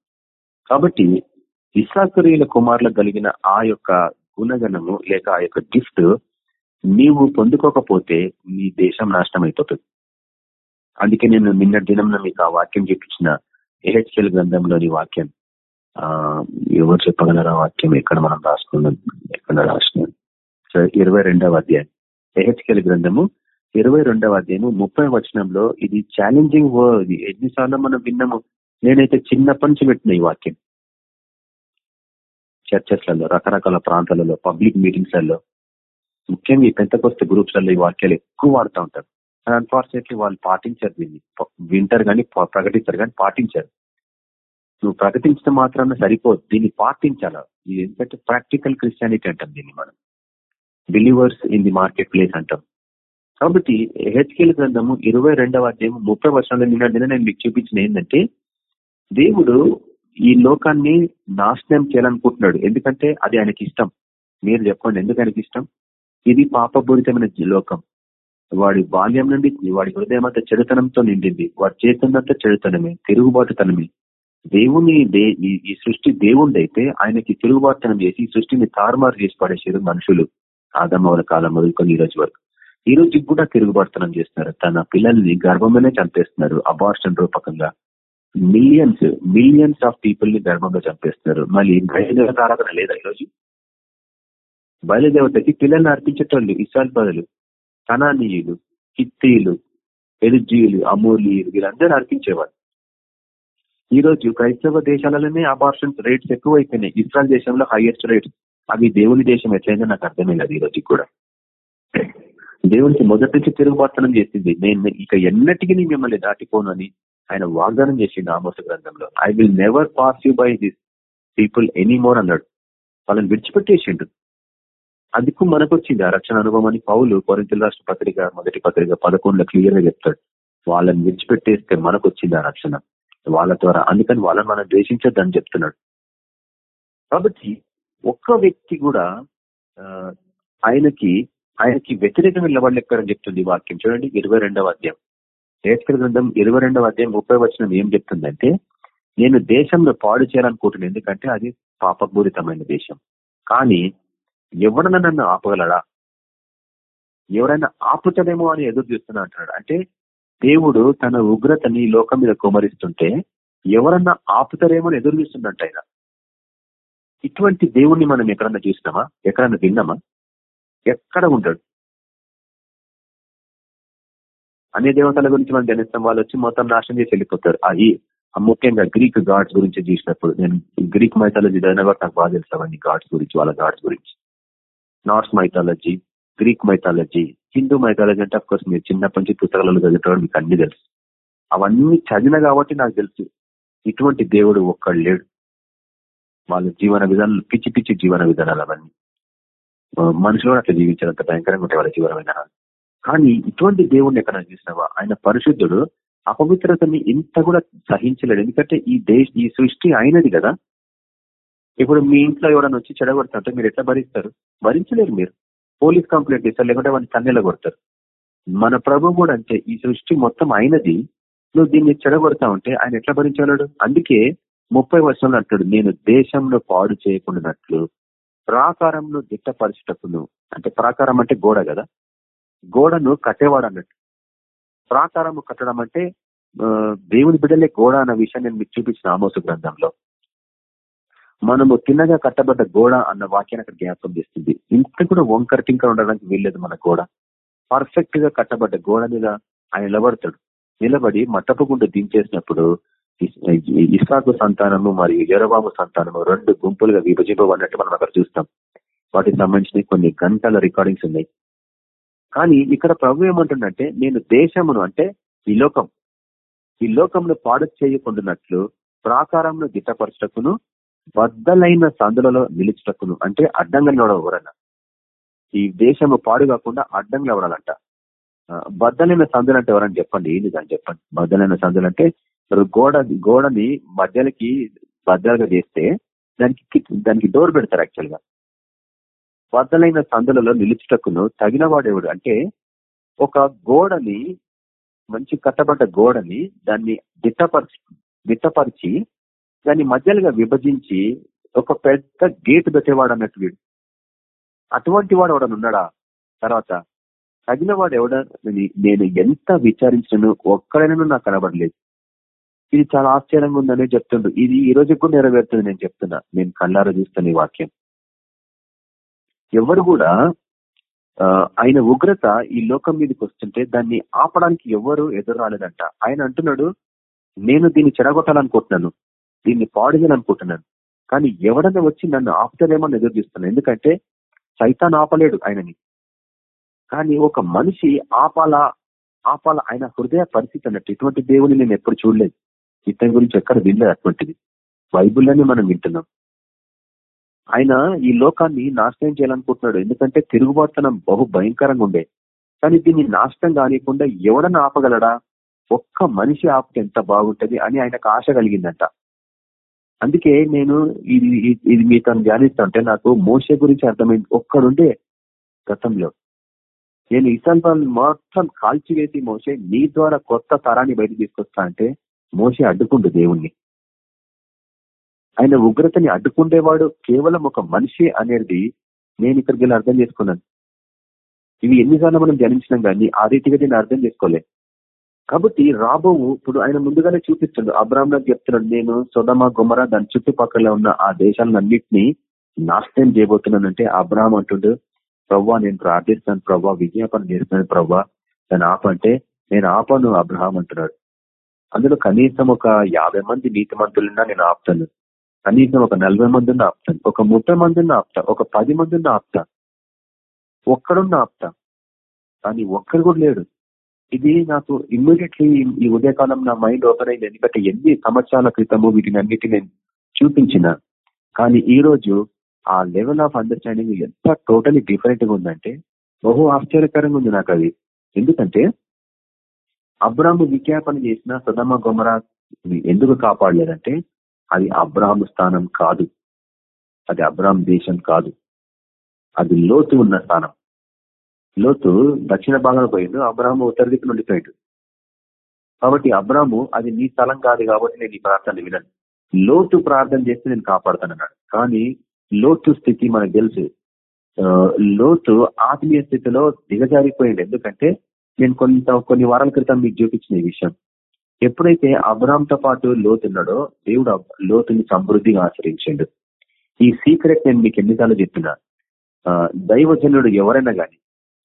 కాబట్టి ఇసాకరీల కుమారులకు కలిగిన ఆ యొక్క గుణగణము లేక ఆ యొక్క గిఫ్ట్ నీవు పొందుకోకపోతే నీ దేశం నాశనం అయిపోతుంది అందుకే నేను నిన్న దినంలో మీకు ఆ వాక్యం చూపించిన ఏహెచ్ఎల్ గ్రంథంలోని వాక్యం. ఆ ఎవరు చెప్పగలరా వాక్యం? ఎక్కడ మనం రాసుకున్నాం? ఎక్కడ రాసినాం? ఇరవై రెండవ అధ్యాయం. ఏహెచ్కెల్ గ్రంథము ఇరవై రెండవ అధ్యాయము ముప్పై వచనంలో ఇది ఛాలెంజింగ్ వర్డ్ ఎన్నిసార్లు మనం విన్నాము? నేనైతే చిన్నప్పటి నుంచి పెట్టిన ఈ వాక్యం. చర్చెస్లలో రకరకాల ప్రాంతాలలో పబ్లిక్ మీటింగ్స్లలో. ముఖ్యంగా ఈ పెంతకొస్తే గ్రూప్స్లలో ఈ వాక్యాలు ఎక్కువ వాడుతూ ఉంటారు. అన్ఫార్చునేట్లీ వాళ్ళు పాటించారు దీన్ని. వింటారు కానీ ప్రకటిస్తారు కానీ పాటించారు. నువ్వు ప్రకటించడం మాత్రాన సరిపోదు. దీన్ని పాటించాలా? ఇది ఎందుకంటే ప్రాక్టికల్ క్రిస్టియానిటీ అంటాం దీన్ని మనం. Believers in the market place అంటాం. కాబట్టి హెచ్కేల్ గ్రంథము ఇరవై రెండవ అధ్యాయం ముప్పై వర్షాల నిన్న నేను మీకు చూపించిన ఏంటంటే దేవుడు ఈ లోకాన్ని నాశనం చేయాలనుకుంటున్నాడు. ఎందుకంటే అది ఆయనకి ఇష్టం మీరు చెప్పండి ఎందుకు ఆయనకి ఇష్టం ఇది పాపపూరితమైన లోకం. వాడి బాల్యం నుండి వాడి హృదయం అంతా చెడుతనంతో నిండింది. వాడు చేతున్నంత చెడుతనమే తిరుగుబాటుతనమే. దేవుని ఈ సృష్టి దేవుండైతే ఆయనకి తిరుగుబాటుతనం చేసి ఈ సృష్టిని తారుమారు చేసి పడేసారు మనుషులు. ఆదమ్మల కాలం మొదలుకొని ఈ రోజు వరకు. ఈ రోజు కూడా తిరుగుబాటుతనం చేస్తున్నారు. తన పిల్లల్ని గర్భంలోనే చంపేస్తున్నారు అబార్షన్ రూపకంగా. మిలియన్స్ మిలియన్స్ ఆఫ్ పీపుల్ని గర్భంగా చంపేస్తున్నారు. మళ్ళీ బయలుదేవత ఆరాధన లేదా ఈరోజు బయలుదేవతకి పిల్లల్ని అర్పించేటోళ్ళు ఇసాల్ బదులు కనానీయులు కిత్తీయులు ఎలిజీలు అమూలీయులు వీళ్ళందరూ అర్పించేవారు. ఈ రోజు క్రైస్తవ దేశాలలోనే అబార్షన్ రేట్స్ ఎక్కువైపోయినాయి. ఇస్రాయల్ దేశంలో హైయెస్ట్ రేట్స్ అవి దేవుని దేశం ఎట్లయిందో నాకు అర్థమైనది ఈ రోజు కూడా. దేవునికి మొదటి నుంచి తిరుగుబాటుతనం చేసింది. నేను ఇక ఎన్నటికీ మిమ్మల్ని దాటిపోను అని ఆయన వాగ్దానం చేసిండు ఆమోస గ్రంథంలో. I will never pass you by this people any more అన్నాడు. వాళ్ళని విడిచిపెట్టేసిండు. అందుకు మనకు వచ్చింది ఆ రక్షణ అనుభవం అని పౌలు కొరింతలు రాష్ట్ర పత్రిక మొదటి పత్రిక పదకొండులో క్లియర్గా చెప్తాడు. వాళ్ళని విడిచిపెట్టేస్తే మనకు వచ్చింది ఆ రక్షణ. వాళ్ళ ద్వారా అందుకని వాళ్ళని మనం ద్వేషించొద్దని చెప్తున్నాడు. కాబట్టి ఒక్క వ్యక్తి కూడా ఆయనకి ఆయనకి వ్యతిరేకంగా నిలబడలేకపోయారని చెప్తుంది వాక్యం. చూడండి ఇరవై రెండవ అధ్యాయం. ఏస్కర గ్రంథం ఇరవై రెండవ అధ్యాయం ముప్పై వచ్చిన ఏం చెప్తుందంటే నేను దేశంలో పాడు చేయాలనుకుంటున్నాను. ఎందుకంటే అది పాపపూరితమైన దేశం. కానీ ఎవరైనా నన్ను ఆపగలడా? ఎవరైనా ఆపుతాడేమో అని ఎదురు చూస్తున్నా అంటున్నాడు. అంటే దేవుడు తన ఉగ్రతని లోకం మీద కుమరిస్తుంటే ఎవరన్నా ఆపుతారేమో అని ఎదురు చూస్తున్నట్టు ఆయన. ఇటువంటి దేవుణ్ణి మనం ఎక్కడన్నా చూసినామా? ఎక్కడన్నా విన్నామా? ఎక్కడ ఉంటాడు? అన్ని దేవతల గురించి మనం ధ్యానిస్తాం. వాళ్ళు వచ్చి మొత్తం నాశనం చేసి వెళ్ళిపోతారు. అది ముఖ్యంగా గ్రీక్ గాడ్స్ గురించి చూసినప్పుడు. నేను గ్రీక్ మైథాలజీ చదివిన కూడా నాకు బాగా తెలుస్తామండి గాడ్స్ గురించి వాళ్ళ గాడ్స్ గురించి. Norse mythology Greek mythology Hindu mythology అంటే అఫ్కోర్స్ మీరు చిన్నప్పటి నుంచి పుస్తకాలలో చదివేటప్పుడు మీకు అన్ని తెలుసు. అవన్నీ చదివిన కాబట్టి నాకు తెలుసు. ఇటువంటి దేవుడు ఒక్కడు లేడు. వాళ్ళ జీవన విధానాలు పిచ్చి పిచ్చి జీవన విధానాలు అవన్నీ. మనుషులు అట్లా జీవించాలంత భయంకరంగా ఉంటాయి వాళ్ళ జీవన విధానాలు. కానీ ఇటువంటి దేవుడిని ఎక్కడ చూసినావా? ఆయన పరిశుద్ధుడు అపవిత్రతని ఇంత కూడా సహించలేడు. ఎందుకంటే ఈ దేశ ఈ సృష్టి అయినది కదా. ఇప్పుడు మీ ఇంట్లో ఎవరైనా వచ్చి చెడగొడుతుంటే మీరు ఎట్లా భరిస్తారు? భరించలేరు మీరు. పోలీస్ కంప్లైంట్ ఇస్తారు లేకుంటే వాళ్ళని కన్నెల కొడతారు. మన ప్రభు కూడా అంతే. ఈ సృష్టి మొత్తం అయినది నువ్వు దీన్ని చెడగొడతా ఉంటే ఆయన ఎట్లా భరించగలడు? అందుకే ముప్పై వర్షంలో అంటాడు నేను దేశంలో పాడు చేయకుండానట్లు ప్రాకారంను దిట్టపరిచేటప్పుడు అంటే ప్రాకారం అంటే గోడ కదా? గోడను కట్టేవాడు అన్నట్టు. ప్రాకారము కట్టడం అంటే దేవుని బిడ్డలే గోడ అన్న విషయాన్ని నేను మీకు చూపించిన ఆమోసు గ్రంథంలో. మనము తిన్నగా కట్టబడ్డ గోడ అన్న వాక్యాన్ని అక్కడ జ్ఞాపకం చేస్తుంది. ఇంత కూడా వంకర టింకర ఉండడానికి వీల్లేదు మన గోడ. పర్ఫెక్ట్గా కట్టబడ్డ గోడ మీద ఆయన నిలబడతాడు. నిలబడి మట్టపుగుండు దించేసినప్పుడు ఇస్లాకు సంతానము మరియు యరబాబు సంతానము రెండు గుంపులుగా విభజింపబడినట్టు మనం అక్కడ చూస్తాం. వాటికి సంబంధించిన కొన్ని గంటల రికార్డింగ్స్ ఉన్నాయి. కానీ ఇక్కడ ప్రభు ఏమంటుండంటే నేను దేశమును అంటే ఈ లోకం. ఈ లోకంలో పాడు చేయకుండానట్లు ప్రాకారంను దిట్టపరచటకును బద్దలైన సందులలో నిలుచుటకును అంటే అడ్డంగా నిలవడం ఈ దేశము పాడు కాకుండా అడ్డంగా ఎవరాలంట బద్దలైన సందులు అంటే ఎవరని చెప్పండి. ఏంటి దాన్ని చెప్పండి. బద్దలైన సందులు అంటే గోడ గోడని మధ్యలకి బద్దలుగా చేస్తే దానికి దానికి డోర్ పెడతారు యాక్చువల్గా. బద్దలైన సందులలో నిలుచుటకును తగిన వాడేవాడు అంటే ఒక గోడని మంచి కట్టబడ్డ గోడని దాన్ని దిట్టపరిచి దిట్టపరిచి దాన్ని మధ్యలుగా విభజించి ఒక పెద్ద గేట్ పెట్టేవాడు అన్నట్టు వీడు. అటువంటి వాడు ఎవడని ఉన్నాడా? తర్వాత తగిన వాడు ఎవడని నేను ఎంత విచారించను ఒక్కడైనా నాకు కనబడలేదు. ఇది చాలా ఆశ్చర్యంగా ఉందని చెప్తుండ్రు ఇది ఈ రోజు కూడా నెరవేరుతుంది నేను చెప్తున్నా. నేను కళ్ళారా చూస్తున్న ఈ వాక్యం. ఎవరు కూడా ఆయన ఉగ్రత ఈ లోకం మీదకి వస్తుంటే దాన్ని ఆపడానికి ఎవరు ఎదురు రాలేదంట. ఆయన అంటున్నాడు నేను దీన్ని చెడగొట్టాలనుకుంటున్నాను. దీన్ని పాడు అనుకుంటున్నాను. కానీ ఎవడన్నా వచ్చి నన్ను ఆపుతారేమో ఎదురు చూస్తున్నాను. ఎందుకంటే సైతాన్ ఆపలేడు ఆయనని. కానీ ఒక మనిషి ఆపాలా ఆపాల ఆయన హృదయ పరిస్థితి అన్నట్టు. ఇటువంటి దేవుని నేను ఎప్పుడు చూడలేదు. ఇతని గురించి ఎక్కడ వినలేదు అటువంటిది. బైబుల్లోనే మనం వింటున్నాం. ఆయన ఈ లోకాన్ని నాశనం చేయాలనుకుంటున్నాడు. ఎందుకంటే తిరుగుబాటుతనం బహు భయంకరంగా ఉండే. కానీ దీన్ని నాశనం కానియకుండా ఎవడన్నా ఆపగలడా? ఒక్క మనిషి ఆపితే ఎంత బాగుంటది అని ఆయనకు ఆశ కలిగిందంట. అందుకే నేను ఇది ఇది మీతో ధ్యానిస్తుంటే నాకు మోసే గురించి అర్థమైంది. ఒక్కడుండే గతంలో. నేను ఇసాల్ మొత్తం కాల్చివేసి మోసే నీ ద్వారా కొత్త తరాన్ని బయట తీసుకొస్తా అంటే మోసే అడ్డుకుండు దేవుణ్ణి. ఆయన ఉగ్రతని అడ్డుకుండేవాడు కేవలం ఒక మనిషి అనేది నేను ఇక్కడికి వెళ్ళి అర్థం చేసుకున్నాను. ఇవి ఎన్నిసార్లు మనం ధ్యానించినాం కానీ ఆ రీతిగా నేను అర్థం చేసుకోలే. కాబట్టి రాబోవు ఇప్పుడు ఆయన ముందుగానే చూపిస్తుండు అబ్రాహ్మణ్ చెప్తున్నాడు నేను సొదమ గుమర దాని చుట్టుపక్కల ఉన్న ఆ దేశాలన్నింటినీ నాశనం చేయబోతున్నానంటే అబ్రాహ్మ అంటుండు ప్రవ్వా నేను ప్రార్థిస్తాను ప్రవ్వా విజ్ఞాపన చేస్తున్నాను ప్రవ్వా దాని ఆపంటే నేను ఆపను అబ్రహాం అంటున్నాడు. అందులో కనీసం ఒక యాభై మంది నీతి మంతులున్నా నేను ఆపుతాను. కనీసం ఒక నలభై మందిని ఆపుతాను. ఒక ముప్పై మందిని ఆపుతా. ఒక పది మందిని ఆపుతా. ఒక్కడున్న ఆపుతా. కానీ ఒక్కడు కూడా లేడు. ఇది నాకు ఇమ్మీడియట్లీ ఈ ఉదయకాలం నా మైండ్ ఓపెన్ అయింది. ఎందుకంటే ఎన్ని సంవత్సరాల క్రితము వీటిని అన్నిటి నేను చూపించిన. కానీ ఈ రోజు ఆ లెవెల్ ఆఫ్ అండర్స్టాండింగ్ ఎంత టోటలీ డిఫరెంట్గా ఉందంటే బహు ఆశ్చర్యకరంగా ఉంది నాకు అది. ఎందుకంటే అబ్రాహ్ము విజ్ఞాపన చేసిన సుధమ గుమరా ఎందుకు కాపాడలేదంటే అది అబ్రాహ్ము స్థానం కాదు. అది అబ్రాహ్మ దేశం కాదు. అది లోతు ఉన్న స్థానం. లోతు దక్షిణ భాగంలో పోయిండు అబ్రాహ్ము ఉత్తర దిక్కు నుండి పోయిండు. కాబట్టి అబ్రాహ్ము అది నీ స్థలం కాదు కాబట్టి నేను ఈ ప్రార్థన వినను. లోతు ప్రార్థన చేస్తే నేను కాపాడుతానన్నాడు. కానీ లోతు స్థితి మనకు తెలుసు. లోతు ఆత్మీయ స్థితిలో దిగజారిపోయింది ఎందుకంటే నేను కొంత కొన్ని వారాల క్రితం మీకు చూపించిన ఈ విషయం. ఎప్పుడైతే అబ్రామ్తో పాటు లోతున్నాడో దేవుడు లోతుని సమృద్ధిగా ఆశ్రయించాడు. ఈ సీక్రెట్ నేను మీకు ఎన్నిసార్లు చెప్పిన. దైవజనుడు ఎవరైనా కానీ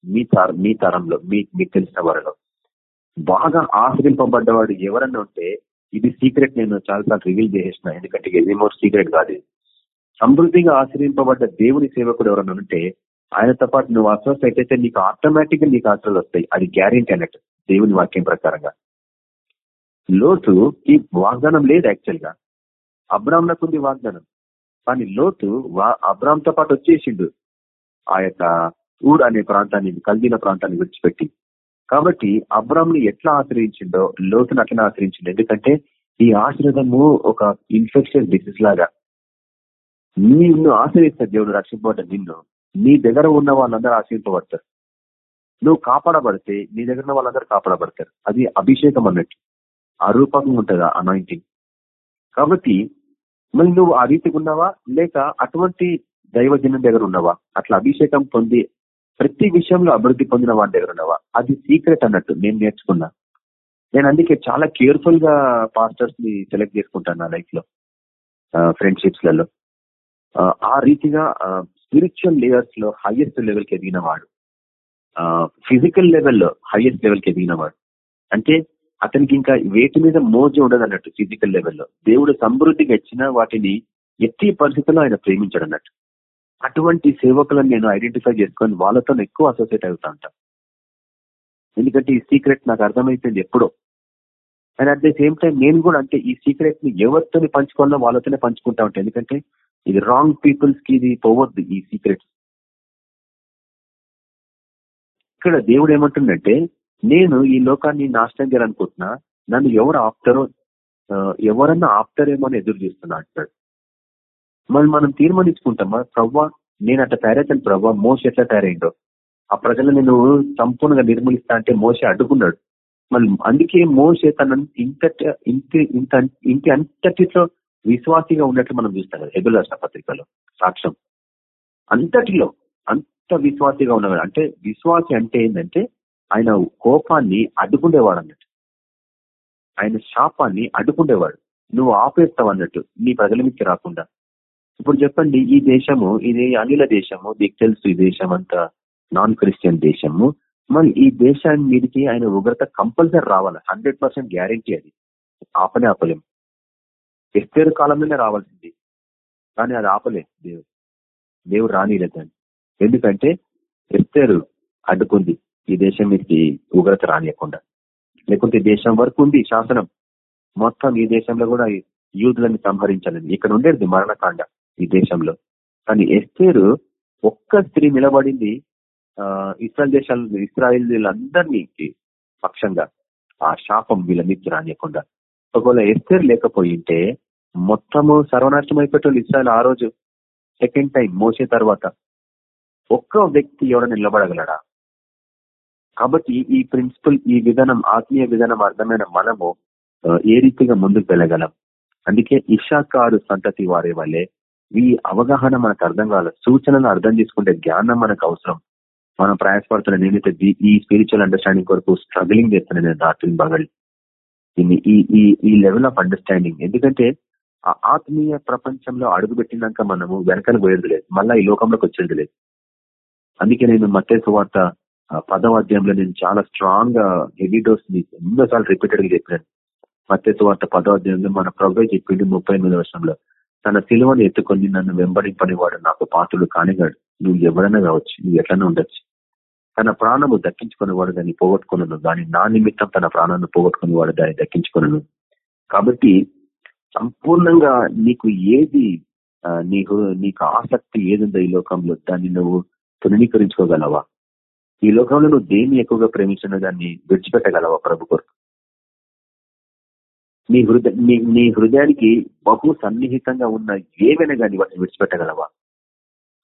మీ తర మీ తరంలో మీ మీకు తెలిసిన వారిలో. బాగా ఆశ్రయింపబడ్డవాడు ఎవరన్నా ఉంటే ఇది సీక్రెట్ నేను చాలాసార్లు రివీల్ చేసేసిన ఎందుకంటే ఇది మోర్ సీక్రెట్ కాదు. సమృద్ధిగా ఆశ్రయింపబడ్డ దేవుని సేవకుడు ఎవరన్నా ఉంటే ఆయనతో పాటు నువ్వు అస్వస్థ అయితే నీకు ఆటోమేటిక్గా నీకు ఆశ్రలు వస్తాయి. అది గ్యారెంటీ అన్నట్టు దేవుని వాక్యం ప్రకారంగా. లోతు ఈ వాగ్దానం లేదు యాక్చువల్గా. అబ్రామ్లకు ఉంది వాగ్దానం. కానీ లోతు అబ్రామ్తో పాటు వచ్చేసిండు. ఆ యొక్క ఊడ్ అనే ప్రాంతాన్ని కల్దీల ప్రాంతాన్ని విడిచిపెట్టి. కాబట్టి అబ్రామ్ని ఎట్లా ఆశ్రయించిండో లోతును అట్లా ఆశ్రయించిండు. ఎందుకంటే ఈ ఆశ్రదము ఒక ఇన్ఫెక్షన్ డిసీజ్ లాగా. నిన్ను ఆశ్రయిస్తారు దేవుడు రక్షింపబడ్డ నిన్ను నీ దగ్గర ఉన్న వాళ్ళందరూ ఆశ్రయింపబడతారు. నువ్వు కాపాడబడితే నీ దగ్గర ఉన్న వాళ్ళందరూ కాపాడబడతారు. అది అభిషేకం అన్నట్టు. అరూపంగా ఉంటుంది అనాయింటింగ్ కాబట్టి మరి నువ్వు ఆ రీతికి ఉన్నావా? లేక అటువంటి దైవజనం దగ్గర ఉన్నావా? అట్లా అభిషేకం పొంది ప్రతి విషయంలో అభివృద్ధి పొందిన వాడి దగ్గర ఉన్నావా అది సీక్రెట్ అన్నట్టు నేను నేర్చుకున్నా. నేను అందుకే చాలా కేర్ఫుల్గా పాస్టర్స్ని సెలెక్ట్ చేసుకుంటాను నా లైఫ్లో ఫ్రెండ్షిప్స్లలో. ఆ రీతిగా స్పిరిచువల్ లేయర్స్లో హైయెస్ట్ లెవెల్కి ఎదిగిన వాడు. ఫిజికల్ లెవెల్లో హైయెస్ట్ లెవెల్కి ఎదిగిన వాడు. అంటే అతనికి ఇంకా వేటి మీద మోజు ఉండదు అన్నట్టు ఫిజికల్ లెవెల్లో దేవుడు సమృద్ధిగా ఇచ్చిన వాటిని ఎత్తి పరిస్థితుల్లో ఆయన ప్రేమించాడు అన్నట్టు. అటువంటి సేవకులను నేను ఐడెంటిఫై చేసుకొని వాళ్ళతో ఎక్కువ అసోసియేట్ అవుతా ఉంటా. ఎందుకంటే ఈ సీక్రెట్ నాకు అర్థమైపోయింది ఎప్పుడో. And at the same time నేను కూడా అంటే ఈ సీక్రెట్ని ఎవరితోని పంచుకోవాలో వాళ్ళతోనే పంచుకుంటా ఉంటాను ఎందుకంటే ఇది రాంగ్ పీపుల్స్కి ఇది పోవద్దు ఈ సీక్రెట్స్. ఇక్కడ దేవుడు ఏమంటుండంటే నేను ఈ లోకాన్ని నాశనం చేయాలనుకుంటున్నా నన్ను ఎవరు ఆపుతారో ఎవరన్నా ఆపుతారేమో అని ఎదురు చూస్తున్నా అంటాడు. మరి మనం తీర్మానించుకుంటామా? ప్రవ్వా నేను అట్లా తయారైతాను ప్రవ్వా మోస ఎట్లా తయారైండో ఆ ప్రజలను నేను సంపూర్ణంగా నిర్మూలిస్తా అంటే మోస అడ్డుకున్నాడు. మళ్ళీ అందుకే మోస తన ఇంత ఇంటి ఇంత ఇంటి అంతటిలో విశ్వాసిగా ఉన్నట్లు మనం చూస్తాం కదా ఎగుల పత్రికలో సాక్ష్యం. అంతటిలో అంత విశ్వాసిగా ఉన్నవాడు. అంటే విశ్వాసి అంటే ఏంటంటే ఆయన కోపాన్ని అడ్డుకుండేవాడు అన్నట్టు. ఆయన శాపాన్ని అడ్డుకుండేవాడు. నువ్వు ఆపేస్తావు అన్నట్టు నీ ప్రజల మీదకి రాకుండా. ఇప్పుడు చెప్పండి ఈ దేశము ఇది అనిల దేశము మీకు తెలుసు ఈ దేశం అంతా నాన్ క్రిస్టియన్ దేశము. మరి ఈ దేశాన్ని మీదకి ఆయన ఉగ్రత కంపల్సరీ రావాలి హండ్రెడ్ పర్సెంట్ గ్యారంటీ అది. ఆపనే ఆపలేం. ఎస్తేరు కాలంలోనే రావాల్సింది. కానీ అది ఆపలే దేవుడు. దేవుడు రానిలేదని ఎందుకంటే ఎస్తేరు అడ్డుకుంది ఈ దేశం మీదకి ఉగ్రత రానియకుండా. లేకుంటే దేశం వరకు ఉంది శాసనం. మొత్తం ఈ దేశంలో కూడా యూదులను సంహరించాలని ఇక్కడ ఉండేది మరణకాండ. ఈ దేశంలో. కానీ ఎస్తేరు ఒక్క స్త్రీ నిలబడింది ఇస్రాయల్ దేశాల ఇస్రాయల్ వీళ్ళందరినీ పక్షంగా ఆ శాపం వీళ్ళ మీద రానియకుండా. ఒకవేళ ఎస్తేరు లేకపోయింటే మొత్తము సర్వనాశనం అయిపోయేటోళ్ళు ఇస్రాయల్ ఆ రోజు సెకండ్ టైం మోసే తర్వాత. ఒక్క వ్యక్తి ఎవడ నిలబడగలడా? కాబట్టి ఈ ప్రిన్సిపల్ ఈ విధానం ఆత్మీయ విధానం అర్థమైన మనము ఏ రీతిగా ముందుకు వెళ్ళగలం? అందుకే ఇషాకారు సంతతి వారే వల్లే ఈ అవగాహన మనకు అర్థం కావాలి. సూచనలు అర్థం చేసుకుంటే జ్ఞానం మనకు అవసరం. మనం ప్రయాసపడుతున్న నేనైతే ఈ స్పిరిచువల్ అండర్స్టాండింగ్ కొరకు స్ట్రగ్లింగ్ చేస్తున్నాను నేను రాత్రి బగల్ ఈ ఈ ఈ లెవెల్ ఆఫ్ అండర్స్టాండింగ్ ఎందుకంటే ఆ ఆత్మీయ ప్రపంచంలో అడుగు పెట్టినాక మనము వెనకలు పోయేది లేదు. మళ్ళీ ఈ లోకంలోకి వచ్చేది లేదు. అందుకే నేను మత్తే వార్త పదవ అధ్యాయంలో నేను చాలా స్ట్రాంగ్గా హెవీ డోస్ ఎన్నోసార్లు రిపీటెడ్గా చెప్పాను మత్స్య వార్త పదవ అధ్యాయంలో మన ప్రభు చెప్పిండు ముప్పై ఎనిమిది వర్షంలో తన సిలువను ఎత్తుకొని నన్ను వెంబడింపని వాడు నాకు పాత్రుడు కానిగాడు నువ్వు ఎవరైనా కావచ్చు నువ్వు ఎట్లనే ఉండొచ్చు. తన ప్రాణము దక్కించుకునేవాడు దాన్ని పోగొట్టుకున్నాను దాని నా నిమిత్తం తన ప్రాణాన్ని పోగొట్టుకుని వాడు దాన్ని దక్కించుకున్నాను కాబట్టి సంపూర్ణంగా నీకు ఏది నీకు నీకు ఆసక్తి ఏదుందో ఈ లోకంలో దాన్ని నువ్వు తృణీకరించుకోగలవా? ఈ లోకంలో నువ్వు దేన్ని ఎక్కువగా ప్రేమించిన దాన్ని విడిచిపెట్టగలవా ప్రభు కొరకు? నీ హృదయ నీ హృదయానికి బహు సన్నిహితంగా ఉన్న ఏవైనా కానీ వాటిని విడిచిపెట్టగలవా?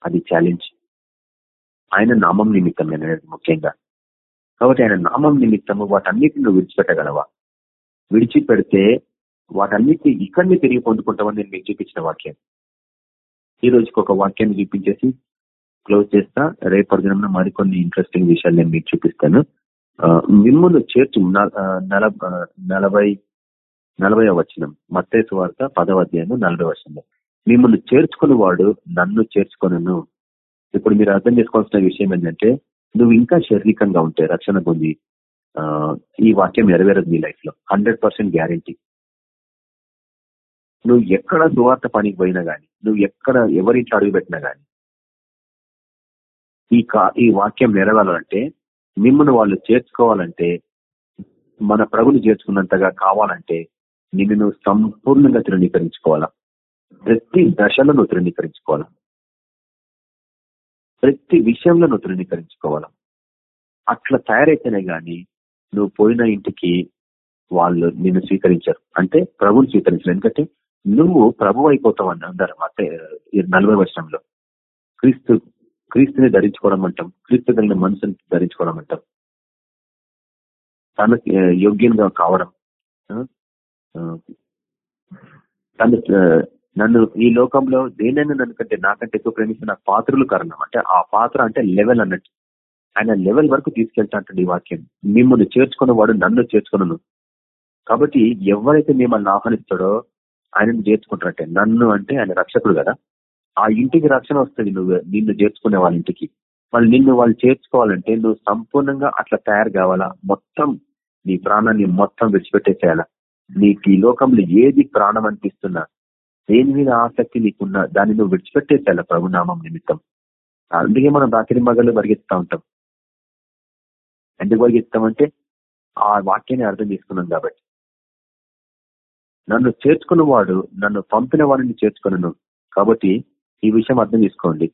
అది ఛాలెంజ్ ఆయన నామం నిమిత్తం అనేది ముఖ్యంగా. కాబట్టి ఆయన నామం నిమిత్తము వాటన్నిటిని నువ్వు విడిచిపెట్టగలవా? విడిచిపెడితే వాటన్నిటిని ఇక్కడిని తిరిగి పొందుకుంటామని నేను మీకు చూపించిన వాక్యం. ఈ రోజుకి ఒక వాక్యాన్ని చూపించేసి క్లోజ్ చేస్తా. రేపటి దినం మరికొన్ని ఇంట్రెస్టింగ్ విషయాలు నేను మీకు చూపిస్తాను. మిమ్మల్ని చేర్చు నలభై నలభై వచనం. మత్తేసు వార్త పదవ అధ్యాయం నలభై వచనంలో మిమ్మల్ని చేర్చుకుని వాడు నన్ను చేర్చుకొనను. ఇప్పుడు మీరు అర్థం చేసుకోవాల్సిన విషయం ఏంటంటే నువ్వు ఇంకా శారీరకంగా ఉంటే రక్షణ పొంది ఈ వాక్యం నెరవేరదు నీ లైఫ్లో హండ్రెడ్ పర్సెంట్ గ్యారంటీ. నువ్వు ఎక్కడ సువార్త పనికి పోయినా గానీ నువ్వు ఎక్కడ ఎవరింట్లో అడుగు పెట్టినా గాని ఈ ఈ వాక్యం నెరవేరాలంటే మిమ్మల్ని వాళ్ళు చేర్చుకోవాలంటే మన ప్రభుని చేర్చుకున్నంతగా కావాలంటే నిన్ను నువ్వు సంపూర్ణంగా తృణీకరించుకోవాలా? ప్రతి దశలో నువ్వు తృణీకరించుకోవాలా? ప్రతి విషయంలో నువ్వు తృణీకరించుకోవాలా? అట్లా తయారైతేనే గాని నువ్వు పోయిన ఇంటికి వాళ్ళు నిన్ను స్వీకరించారు. అంటే ప్రభుని స్వీకరించారు. ఎందుకంటే నువ్వు ప్రభు అయిపోతావు అని అందరు అంటే నలభై వర్షంలో క్రీస్తు క్రీస్తుని ధరించుకోవడం అంటాం. క్రీస్తు కలిగిన మనసుని ధరించుకోవడం అంటాం. తనకి యోగ్యంగా కావడం. తను నన్ను ఈ లోకంలో దేనైనా నన్ను కంటే నాకంటే ఎక్కువ ప్రేమిస్తున్న పాత్రలు కారణం. అంటే ఆ పాత్ర అంటే లెవెల్ అన్నట్టు. ఆయన లెవెల్ వరకు తీసుకెళ్తా ఈ వాక్యం. మిమ్మల్ని చేర్చుకున్న వాడు నన్ను చేర్చుకున్నాను కాబట్టి ఎవరైతే మిమ్మల్ని ఆహ్వానిస్తాడో ఆయనను చేర్చుకుంటారంటే నన్ను అంటే ఆయన రక్షకుడు కదా. ఆ ఇంటికి రక్షణ వస్తుంది నువ్వు నిన్ను చేర్చుకునే వాళ్ళ ఇంటికి. వాళ్ళు నిన్ను వాళ్ళు చేర్చుకోవాలంటే నువ్వు సంపూర్ణంగా అట్లా తయారు కావాలా? మొత్తం నీ ప్రాణాన్ని మొత్తం విడిచిపెట్టేసేయాలా? నీకు ఈ లోకంలో ఏది ప్రాణం అనిపిస్తున్నా దేని మీద ఆసక్తి నీకున్నా దాన్ని నువ్వు విడిచిపెట్టేసాల ప్రభునామం నిమిత్తం. అందుకే మనం రాత్రి మగలు పరిగెత్తా ఉంటాం. ఎందుకు పరిగెత్తామంటే ఆ వాక్యాన్ని అర్థం చేసుకున్నాం కాబట్టి. నన్ను చేర్చుకున్న వాడు నన్ను పంపిన వాడిని చేర్చుకున్నాను కాబట్టి ఈ విషయం అర్థం చేసుకోండి.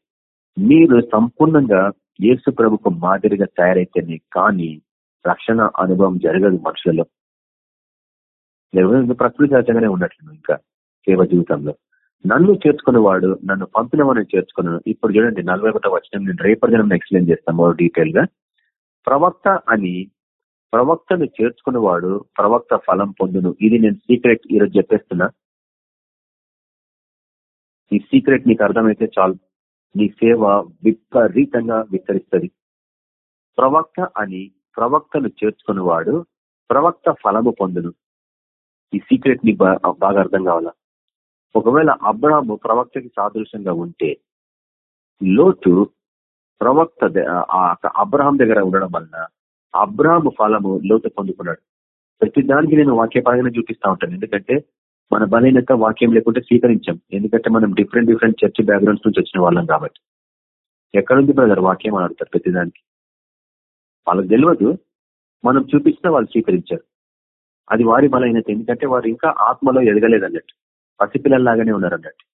మీరు సంపూర్ణంగా యేసు ప్రభుకు మాదిరిగా తయారైతేనే కానీ రక్షణ అనుభవం జరగదు మనుషులలో. ప్రకృతి సహజంగానే ఉన్నట్లు ఇంకా సేవ జీవితంలో. నన్ను చేర్చుకునేవాడు నన్ను పంపిన వాడిని చేర్చుకున్నాను. ఇప్పుడు చూడండి నలభై ఒకటో వచ్చిన నేను రేపటి దినం ఎక్స్ప్లెయిన్ చేస్తాను డీటెయిల్గా. ప్రవక్త అని ప్రవక్తను చేర్చుకునేవాడు ప్రవక్త ఫలం పొందును. ఇది నేను సీక్రెట్ ఈరోజు చెప్పేస్తున్నా. ఈ సీక్రెట్ నీకు అర్థమైతే చాలు. నీ సేవ విపరీతంగా విస్తరిస్తుంది. ప్రవక్త అని ప్రవక్తను చేర్చుకునేవాడు ప్రవక్త ఫలము పొందును. ఈ సీక్రెట్ని బాగా అర్థం కావాలా? ఒకవేళ అబ్రాహము ప్రవక్తకి సాదృశ్యంగా ఉంటే లోతు ప్రవక్త అబ్రహాం దగ్గర ఉండడం వలన అబ్రాహము ఫలము లోతు పొందుకున్నాడు. ప్రతి దానికి నేను వాక్యపరంగా చూపిస్తా ఉంటాను. ఎందుకంటే మన బలహీనత వాక్యం లేకుంటే స్వీకరించాం. ఎందుకంటే మనం డిఫరెంట్ డిఫరెంట్ చర్చ్ బ్యాక్గ్రౌండ్స్ నుంచి వచ్చిన వాళ్ళం కాబట్టి. ఎక్కడుంది బ్రదర్ వాక్యం అని అడుగుతారు ప్రతిదానికి వాళ్ళకి తెలియదు మనం చూపిస్తే వాళ్ళు స్వీకరించారు. అది వారి బలహీనత. ఎందుకంటే వారు ఇంకా ఆత్మలో ఎదగలేదు అన్నట్టు. పసిపిల్లల్లాగానే ఉన్నారు అన్నట్టు.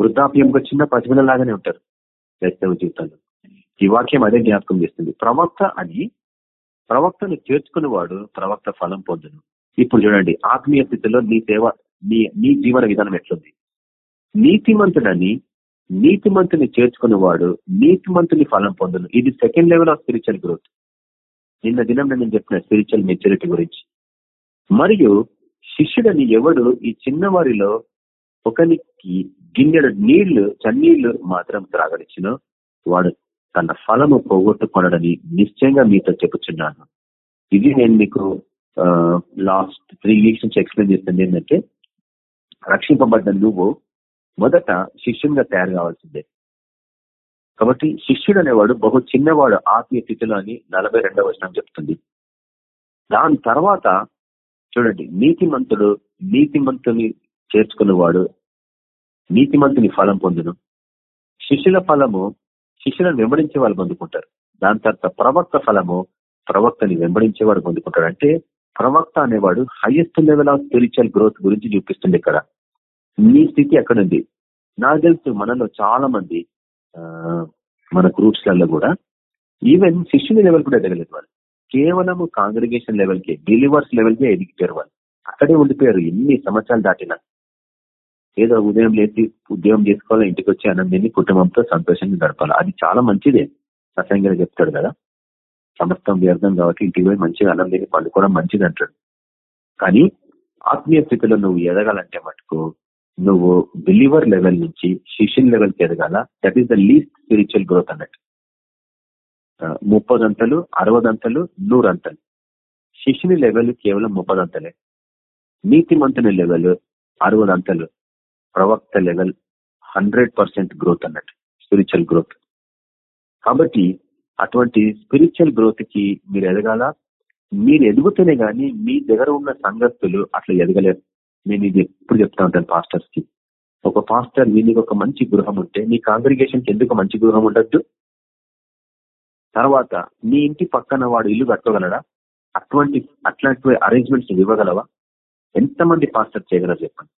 వృద్ధాప్యంకి వచ్చిన పసిపిల్లలాగానే ఉంటారు క్రైస్తవ జీవితంలో. ఈ వాక్యం అదే జ్ఞాపకం చేస్తుంది. ప్రవక్త అని ప్రవక్తను చేర్చుకునేవాడు ప్రవక్త ఫలం పొందును. ఇప్పుడు చూడండి ఆత్మీయ స్థితిలో నీ సేవ నీ నీ జీవన విధానం ఎట్లుంది? నీతిమంతుడని నీతిమంతుని చేర్చుకునేవాడు నీతిమంతుని ఫలం పొందును. ఇది second level of spiritual growth నిన్న దినం నేను చెప్పిన స్పిరిచువల్ మెచ్యూరిటీ గురించి. మరియు శిష్యుడని ఎవడు ఈ చిన్నవారిలో ఒకనికి గిన్నెడు నీళ్ళు చన్నీళ్ళు మాత్రం త్రాగనిచ్చిన వాడు తన ఫలము పోగొట్టుకొనడని నిశ్చయంగా మీతో చెప్పుచున్నాను ఇది నేను మీకు లాస్ట్ త్రీ వీక్స్ నుంచి ఎక్స్ప్లెయిన్ చేస్తుంది ఏంటంటే రక్షింపబడ్డ నువ్వు మొదట శిష్యునిగా తయారు కావాల్సిందే. కాబట్టి శిష్యుడు అనేవాడు బహు చిన్నవాడు ఆత్మీయ స్థితిలో అని నలభై రెండవ వచనం చెప్తుంది. దాని తర్వాత చూడండి నీతిమంతుడు నీతిమంతుని చేర్చుకున్నవాడు నీతిమంతుని ఫలం పొందును. శిష్యుల ఫలము శిష్యులను వెంబడించే వాళ్ళు పొందుకుంటారు. దాని తర్వాత ప్రవక్త ఫలము ప్రవక్తని వెంబడించే వాడు పొందుకుంటాడు. అంటే ప్రవక్త అనేవాడు highest level of spiritual growth గురించి చూపిస్తుంది ఇక్కడ. నీ స్థితి ఎక్కడుంది? నాకు తెలుసు మనలో చాలా మంది మన గ్రూప్స్లలో కూడా ఈవెన్ శిష్యుని లెవెల్ కూడా ఎదగలేదు వాళ్ళు. కేవలము కాంగ్రిగేషన్ లెవెల్కే బిలీవర్స్ లెవెల్ కే ఎదిగిపోయారు వాళ్ళు. అక్కడే ఉండిపోయారు. ఎన్ని సంవత్సరాలు దాటినా. ఏదో ఉదయం లేచి ఉద్యోగం చేసుకోవాలి ఇంటికి వచ్చి అన్నం కుటుంబంతో సంతోషంగా గడపాలి. అది చాలా మంచిదే. సత్యంగా చెప్తాడు కదా. సమస్తం వ్యర్థం కాబట్టి ఇంటికి పోయి మంచిగా అన్నం పండుకోవడం మంచిది అంటాడు. కానీ ఆత్మీయ స్థితిలో నువ్వు ఎదగాలంటే మటుకు నువ్వు బిలీవర్ లెవెల్ నుంచి శిష్యుల లెవెల్కి ఎదగాల. That is the least spiritual growth అన్నట్టు. ముప్పదంతలు అరవదంతలు నూరంతలు. శిష్యుని లెవెల్ కేవలం ముప్పదంతలే. నీతిమంతుని లెవెల్ అరవదంతలు. ప్రవక్త లెవెల్ హండ్రెడ్ గ్రోత్ అన్నట్టు స్పిరిచువల్ గ్రోత్. కాబట్టి అటువంటి స్పిరిచువల్ గ్రోత్కి మీరు ఎదగాల. మీరు ఎదుగుతూనే కానీ మీ దగ్గర ఉన్న సంగతులు అట్లా ఎదగలేరు. నేను ఇది ఎప్పుడు చెప్తా ఉంటాను పాస్టర్స్కి ఒక పాస్టర్ వీళ్ళకి ఒక మంచి గృహం ఉంటే నీ కాంగ్రిగేషన్కి ఎందుకు మంచి గృహం ఉండద్దు? తర్వాత నీ ఇంటి పక్కన వాడు ఇల్లు కట్టుకోగలడా అటువంటి అట్లాంటి అరేంజ్మెంట్స్ ఇవ్వగలవా? ఎంతమంది పాస్టర్ చేయగలరు చెప్పండి.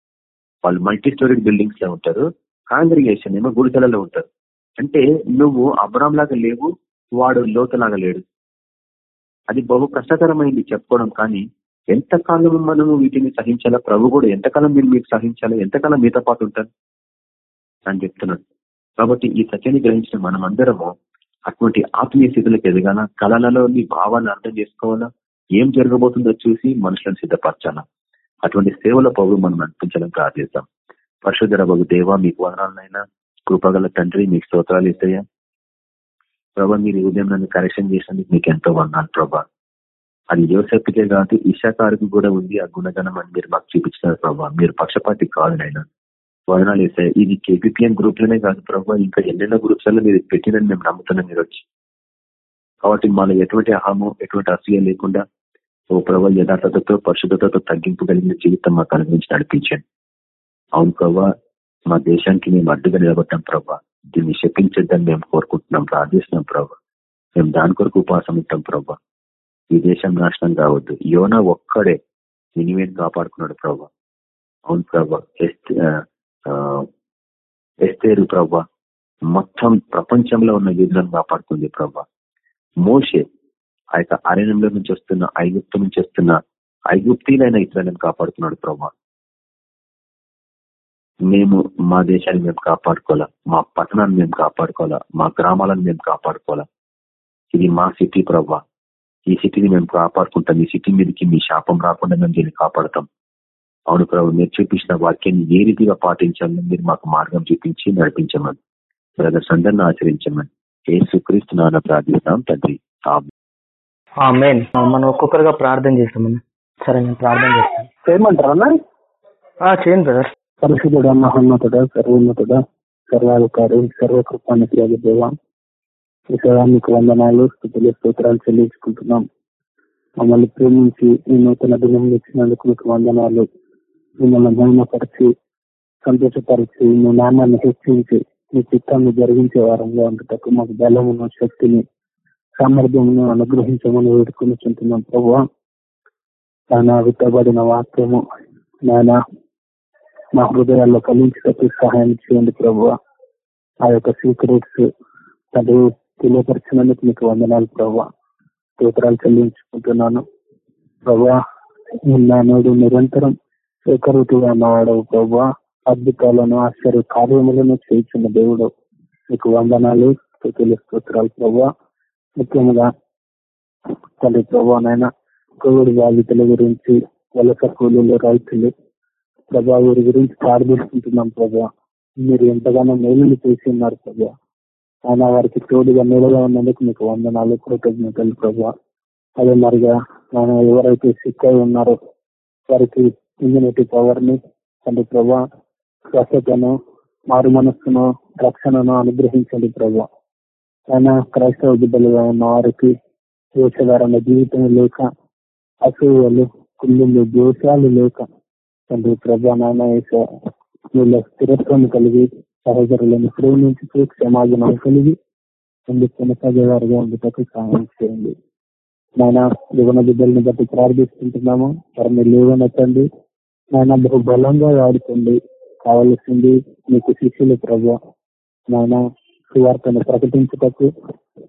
వాళ్ళు మల్టీ స్టోరీ బిల్డింగ్స్లో ఉంటారు కాంగ్రిగేషన్ ఏమో గుడిసెలలో ఉంటారు. అంటే నువ్వు అబ్రామ్ లాగా లేవు వాడు లోతులాగా లేడు. అది బహు కష్టతరమైంది చెప్పుకోవడం కానీ ఎంతకాలం మనము వీటిని సహించాలా? ప్రభు కూడా ఎంతకాలం మీరు మీకు సహించాలా? ఎంతకాలం మీతో పాటు ఉంటారు? అని చెప్తున్నాడు. కాబట్టి ఈ సత్యాన్ని గ్రహించిన మనం అందరము అటువంటి ఆత్మీయ స్థితులకు ఎదగాల? కళలలోని భావాన్ని అర్థం చేసుకోవాలా? ఏం జరగబోతుందో చూసి మనుషులను సిద్ధపరచాలా? అటువంటి సేవల పౌరులు మనం అనిపించాలని ప్రార్థిస్తాం. పరశుధర బాబు దేవ మీకు వదనాలనైనా కృపగల తండ్రి మీకు స్తోత్రాలు ఇస్తాయా ప్రభా మీరు ఉదయం నన్ను కరెక్షన్ చేసినందుకు మీకు ఎంతో వందాలు ప్రభా. అది యోసెప్కే కాదు ఇషాకారుకు కూడా ఉంది ఆ గుణగణం అని మీరు మాకు చూపించినారు ప్రభా. మీరు పక్షపాతి కాదు నైనా వదనాలు వేసాయి ఇది కేపీఎన్ గ్రూప్లోనే కాదు ప్రభావ ఇంకా ఎన్నెన్నో గ్రూప్స్లో మీరు పెట్టినని మేము నమ్ముతున్నాం మీరు వచ్చి. కాబట్టి మన ఎటువంటి అహము ఎటువంటి అసూయ లేకుండా ఓ ప్రభావ యథార్థతతో పరిశుద్ధతతో తగ్గింపు కలిగిన జీవితం మాకు అనుభవించి నడిపించండి. అవును ప్రభా మా దేశానికి మేము అడ్డుగా నిలబడ్డాం ప్రభా. దీన్ని శపించొద్దని మేము కోరుకుంటున్నాం ప్రార్థిస్తున్నాం ప్రభా. మేము దాని కొరకు ఉపాసం ఉంటాం ప్రభా. ఈ దేశం నాశనం కావద్దు. యోన ఒక్కడే నినివేని కాపాడుకున్నాడు ప్రభా. అవును ప్రభా ఎస్తేరు ప్రవ్వ మొత్తం ప్రపంచంలో ఉన్న యుద్ధం కాపాడుకుంది ప్రవ్వ. మోషే ఆ యొక్క అరణ్యంలో నుంచి వస్తున్న ఐగుప్తు నుంచి వస్తున్న ఐగుప్తీలైన ఇతరులను కాపాడుతున్నాడు ప్రభా మేము మా దేశాన్ని మేము కాపాడుకోవాలా మా పట్టణాన్ని మేము కాపాడుకోవాలా మా గ్రామాలను మేము కాపాడుకోవాలా? ఇది మా సిటీ ప్రభా ఈ సిటీని మేము కాపాడుకుంటాం ఈ సిటీ మీదకి మీ శాపం రాకుండా మేము దీన్ని కాపాడుతాం. అవును ప్రభు మీరు చూపించిన వాక్యాన్ని ఏ రీతిగా పాటించాలని మీరు మాకు మార్గం చూపించి నడిపించమని బ్రదర్స్ అందరిని ఆచరించమని ఏ సుక్రీస్తు నాన్న ప్రార్థిస్తాం తండ్రి. మనం ఒక్కొక్కరుగా ప్రార్థన చేస్తామన్నా. సరే నేను ప్రార్థన చేస్తాను. చేయమంటారా చేయండి బ్రదర్. పరిశుద్ధుడ మహోన్నతుడ సర్వోన్నతుడ సర్వాధికారి సర్వకృపానికి దేవా మీకు వందనాలు స్థుతులు స్తోత్రాలు చెల్లించుకుంటున్నాం. మమ్మల్ని ప్రేమించి ఈ నూతన దినం ఇచ్చినందుకు మీకు వందనాలు. మిమ్మల్ని మౌనపరిచి సంతోషపరిచి మీ నామాన్ని హెచ్చించి మీ చిత్తాన్ని జరిగించే వారంగా ఉండటకు మాకు బలమును శక్తిని సామర్థ్యమును అనుగ్రహించమని చుంటున్నాం ప్రభు నానా విత్తబడిన వాక్యము నాయన మా హృదయాల్లో కలిగించేటప్పుడు సహాయం చేయండి ప్రభు ఆ యొక్క సీక్రెట్స్ చదువు తెలియపరిచినందుకు మీకు వందనాలు ప్రభు స్తోత్రాలు చెల్లించుకుంటున్నాను. ప్రభా నా నేడు నిరంతరం ఏకరీతిగా ఉన్నవాడు ప్రభా. అద్భుతాలను ఆశ్చర్య కార్యములను చేయించిన దేవుడు. మీకు వందనాలు స్థుతులు స్తోత్రాలు ప్రభా. ముఖ్యంగా తల్లి ప్రభా నాయన కోవిడ్ బాధితుల గురించి వలస కూలీలు రైతులు ప్రభా వీరి గురించి ప్రార్థిస్తుంటున్నాం ప్రభా. మీరు ఎంతగానో మేలుని చేసి ఉన్నారు ప్రభా. ఆయన వారికి తోడుగా నీడగా ఉన్నందుకు మీకు వందనాలు కృతజ్ఞతలు ప్రభా. అదే మరిగా ఆయన ఎవరైతే సిక్ అయి ఉన్నారో వారికి ఇంజనీటి పవర్ని తండ్రి ప్రభా స్వస్థతను మారు మనస్సును రక్షణను అనుగ్రహించండి ప్రభా. ఆయన క్రైస్తవ బిడ్డలుగా ఉన్న వారికి వేషధారణ జీవితం లేక అసూయలు కుళ్ళు దోషాలు లేక తండ్రి ప్రభా నాయన వీళ్ళ స్థిరత్వం కలిగి సహోదరులను ప్రేమించుతూ క్షమాజనం కలిగి ముందు కొనసాగేవారుగా ఉండటం సహాయం చేయండి. నాయన యువన బిడ్డలను బట్టి ప్రార్థిస్తుంటున్నాము. మరి మీరు లేవనెత్తండి నాయన బహు బలంగా వాడుకోండి కావలసింది మీకు శిష్యులు ప్రభు. నాయన సువార్తను ప్రకటించుటకు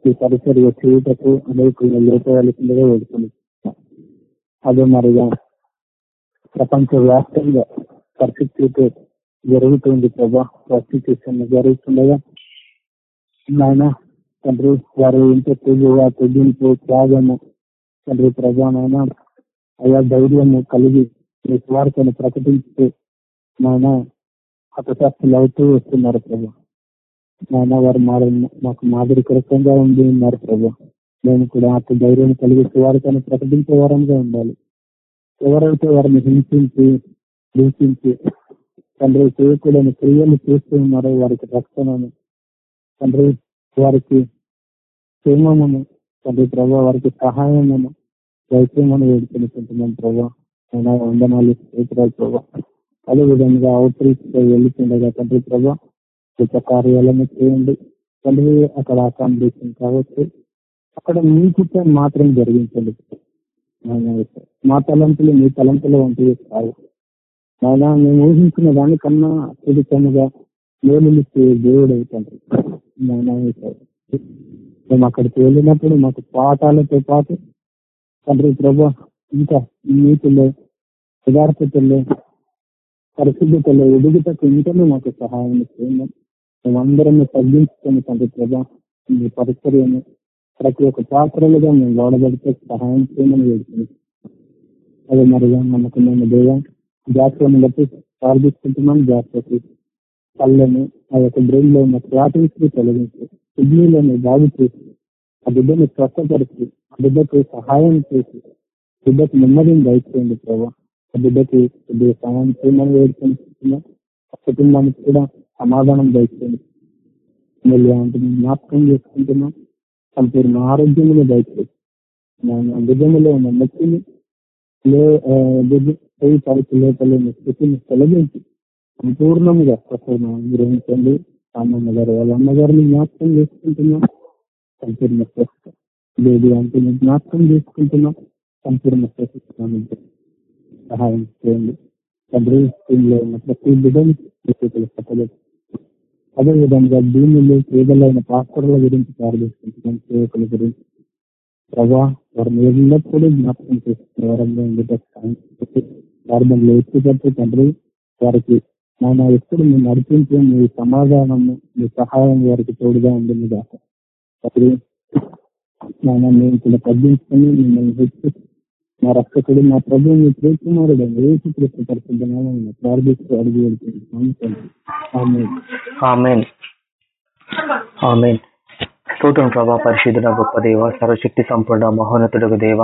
ఈ పరిసరిగా చేయుటకు అనేకులను లేపవలసిందిగా వేడుకుంది అదే మరిగా ప్రపంచ వ్యాప్తంగా పరిస్థితి జరుగుతుంది ప్రభా. పరిస్థితి జరుగుతుండగా నాయన తండ్రి వారు ఇంత తెగువ తెగింపు త్యాగము. తండ్రి ప్రజానైనా అయా ధైర్యము కలిగి మీ స్వార్థను ప్రకటించుతూ నాయన హతశాస్త్రులు అవుతూ వస్తున్నారు ప్రభా. నాయన వారు మాకు మాదిరికరకంగా ఉంది ఉన్నారు ప్రభా. మేము కూడా అతి ధైర్యం కలిగి స్వార్థను ప్రకటించే వారంగా ఉండాలి. ఎవరైతే వారిని హింసించి దూషించి తండ్రి చేయకూడని క్రియలు చేస్తూ ఉన్నారో వారికి రక్షణను తండ్రి వారికి క్షేమమును తండ్రి ప్రభా వారికి సహాయమును దైత్యమని వేడుకొనుకుంటున్నాం ప్రభా. అయినా వందనాలు చేతురాలు ప్రభా. అదే విధంగా అవుట్ రీచ్ వెళ్తుండగా తండ్రి ప్రభా గొప్ప కార్యాలను చేయండి. తండ్రి అక్కడ అకామిడేషన్ కావచ్చు. అక్కడ మీ కుటుంబం మాత్రం జరిగించండి. మా తలంపులు మీ తలంపులు వంటివి కావు ఆయన మేము ఊహించిన దానికన్నా అత్యధికంగా మేలు దేవుడు అవుతుంది మేము అక్కడికి వెళ్ళినప్పుడు మాకు పాఠాలతో పాటు తండ్రి ప్రభా ఇంకా నీతిలో యథార్థతలో పరిశుద్ధతలో ఎదుగుటకు ఇంకనూ మాకు సహాయం చేయండి మేమందరం తగ్గించుకొని తండ్రి ప్రభా మీ పరిచర్యను ప్రతి ఒక్క పాత్రలుగా మేము వాడబడితే సహాయం చేయమని వేడుకుంది అదే మరిగా మేము దేవ జాతరను బట్టి ప్రార్థిస్తుంటున్నాం. జాతరకి కళ్ళని ఆ యొక్క బ్రెయిన్లో ఉన్న క్లాటింగ్స్ని తొలగించి కిడ్నీలను బాగు చేసి ఆ బిడ్డను స్వస్థపరిచి ఆ బిడ్డకు సహాయం చేసి బిడ్డకు నెమ్మదిని దయచేయండి ప్రభావ ఆ బిడ్డకి కొద్దిగా సహాయం చేయమని వేడుకుంటున్నాం. ఆ కుటుంబానికి కూడా సమాధానం దయచేయండి. మళ్ళీ అంటే జ్ఞాపకం చేసుకుంటున్నాం. సంపూర్ణ ఆరోగ్యములు దయచేసి బిడ్డములో ఉన్న నొప్పిని పోయి పరికి లోపల స్థితిని తొలగించి సంపూర్ణంగా ప్రసన్న గ్రహించండి. అమ్మమ్మ గారు వాళ్ళ అమ్మగారిని జ్ఞాపకం చేసుకుంటున్నాం. సంపూర్ణ స్వస్థ. లేదు అంటే జ్ఞాపకం చేసుకుంటున్నాం. సంపూర్ణ సహాయం చేయండి. తండ్రి స్కూల్లో ఉన్న ప్రతి బిడ్డలు చెప్పలేదు. అదేవిధంగా భూమిలో పేదలైన పాస్టర్ల గురించి ప్రార్థిస్తుంటున్నాం సేవకుల గురించి ప్రభా వారిని ఎల్లప్పుడూ జ్ఞాపకం చేసుకునే వారంగా ఉండేటట్టు ప్రార్థనలు ఎక్కువ తండ్రి వారికి నాయన ఎప్పుడు మీ నడిపించే మీ సమాధానము మీ సహాయం వారికి తోడుగా ఉంటుంది దాకా అప్పుడు నాయన మేము కూడా తగ్గించుకొని మిమ్మల్ని హెచ్చు మా రక్షకుడు మా ప్రభు మీ ప్రేకుమారుడు ఏసు కృష్ణ పరిశుద్ధ ప్రార్థిస్తూ అడిగి వెళ్తుంది స్తోత్రం ప్రభా పరిశుద్ధుడ గొప్ప దేవ సర్వశక్తి సంపూర్ణ మహోన్నతుడు దేవ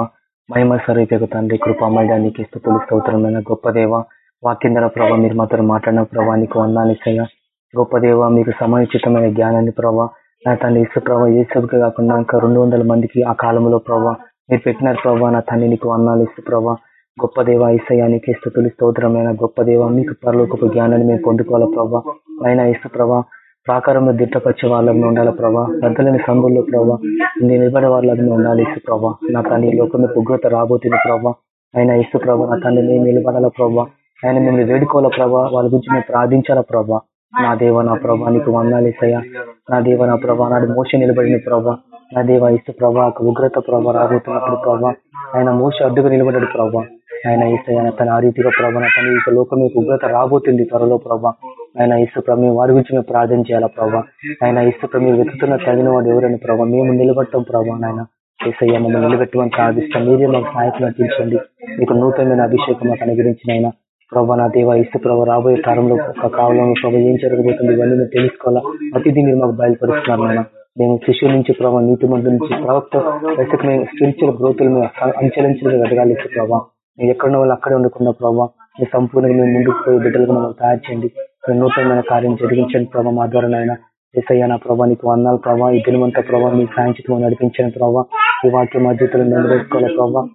మహిమ స్వరూపకు తండ్రి కృపామయడానికి స్థుతులు స్తోత్రమైన గొప్ప దేవ వాక్యంధర ప్రభా మీరు మాతో మాట్లాడిన ప్రభా నీకు వందాలిసయ్యా గొప్ప దేవ మీకు సమయోచితమైన జ్ఞానాన్ని ప్రభా నా తండ్రి ఇసు ప్రభా ఏ కాకుండా ఇంకా రెండు వందల మందికి ఆ కాలంలో ప్రభా మీరు పెట్టినారు ప్రభా నా తండ్రి నీకు అన్నాలు ఇస్తూ ప్రభా. గొప్ప దేవ ఈసయానికి స్థుతులు స్తోత్రమైన గొప్ప దేవ. మీకు పరలోకపు జ్ఞానాన్ని మేము పొందుకోవాలా ప్రభా. ఆయన ఇస్తు ప్రభా ప్రాకారంలో దిట్టపరిచే వాళ్ళని ఉండాలి ప్రభా. పెద్దలని సంఘంలో ప్రభా నేను నిలబడే వాళ్ళని ఉండాలి ఇసు ప్రభా. నా తండ్రి లోకంలో ఉగ్రత రాబోతుంది ప్రభా. ఆయన ఇసు ప్రభా నా తండ్రి నేను నిలబడాల ప్రభా. ఆయన మిమ్మల్ని వేడుకోవాల ప్రభా. వాళ్ళ గురించి మేము ప్రార్థించాలా ప్రభా. నా దేవ నా ప్రభా నీకు వందాలేసయ్యా నా దేవ నా ప్రభా నాడు మోస నిలబడిన ప్రభా. నా దేవ ఇసు ప్రభా ఉగ్రత ప్రభా రాబోతున్నప్పుడు ప్రభా ఆయన మోస అడ్డుగా నిలబడ్డాడు ప్రభా. ఆయన ఇసయ్య తన ఆ రీతిగా ప్రభా తన ఇక లోకం మీకు ఉగ్రత రాబోతుంది త్వరలో ప్రభా. ఆయన ఇసు ప్రభు వారి గురించి మేము ప్రార్థన చేయాలా ప్రభా. ఆయన ఇసు ప్రభు వెతుకుతున్న తగిన వాడు ఎవరైనా ప్రభా మేము నిలబడటం ప్రభా నాయన. ఏసయ్య మమ్మల్ని నిలబెట్టమని ప్రార్థిస్తాం. మీరే మాకు సహాయకులు నటించండి మీకు నూతనమైన అభిషేకం మాకు అనుగ్రహించిన ఆయన ప్రభా నా దేవ ఇసు ప్రభు రాబోయే కాలంలో ఒక కాలంలో ప్రభు ఏం జరగబోతుంది ఇవన్నీ మేము తెలుసుకోవాలా? ప్రతిదీ మీరు మాకు బయలుపరుస్తున్నారు నాయన. మేము శిష్యుల నుంచి ప్రభావ నీతి మందు నుంచి ప్రవక్త వయసుకు మేము స్పిరిచువల్ గ్రోతులు మేము అంచెలంచెలుగా ఎదగాలి ప్రభావ మేము ఎక్కడున్న వాళ్ళు అక్కడే ఉండకుండా ప్రభావ మీ సంపూర్ణంగా మేము ముందుకు పోయి బిడ్డలుగా మమ్మల్ని తయారు చేయండి. నూతనమైన కార్యం జరిగించండి ప్రభావ మా ద్వారా నాయన. ఎస్ఐయా నా ప్రభావ నీకు వందాలు ప్రభావ ఈ దినవంత ప్రభావ మీ సాయంత్రం నడిపించిన ప్రభావ ఈ వాక్యం మా జీవితంలో నిలబెట్టుకోవాలి ప్రభావ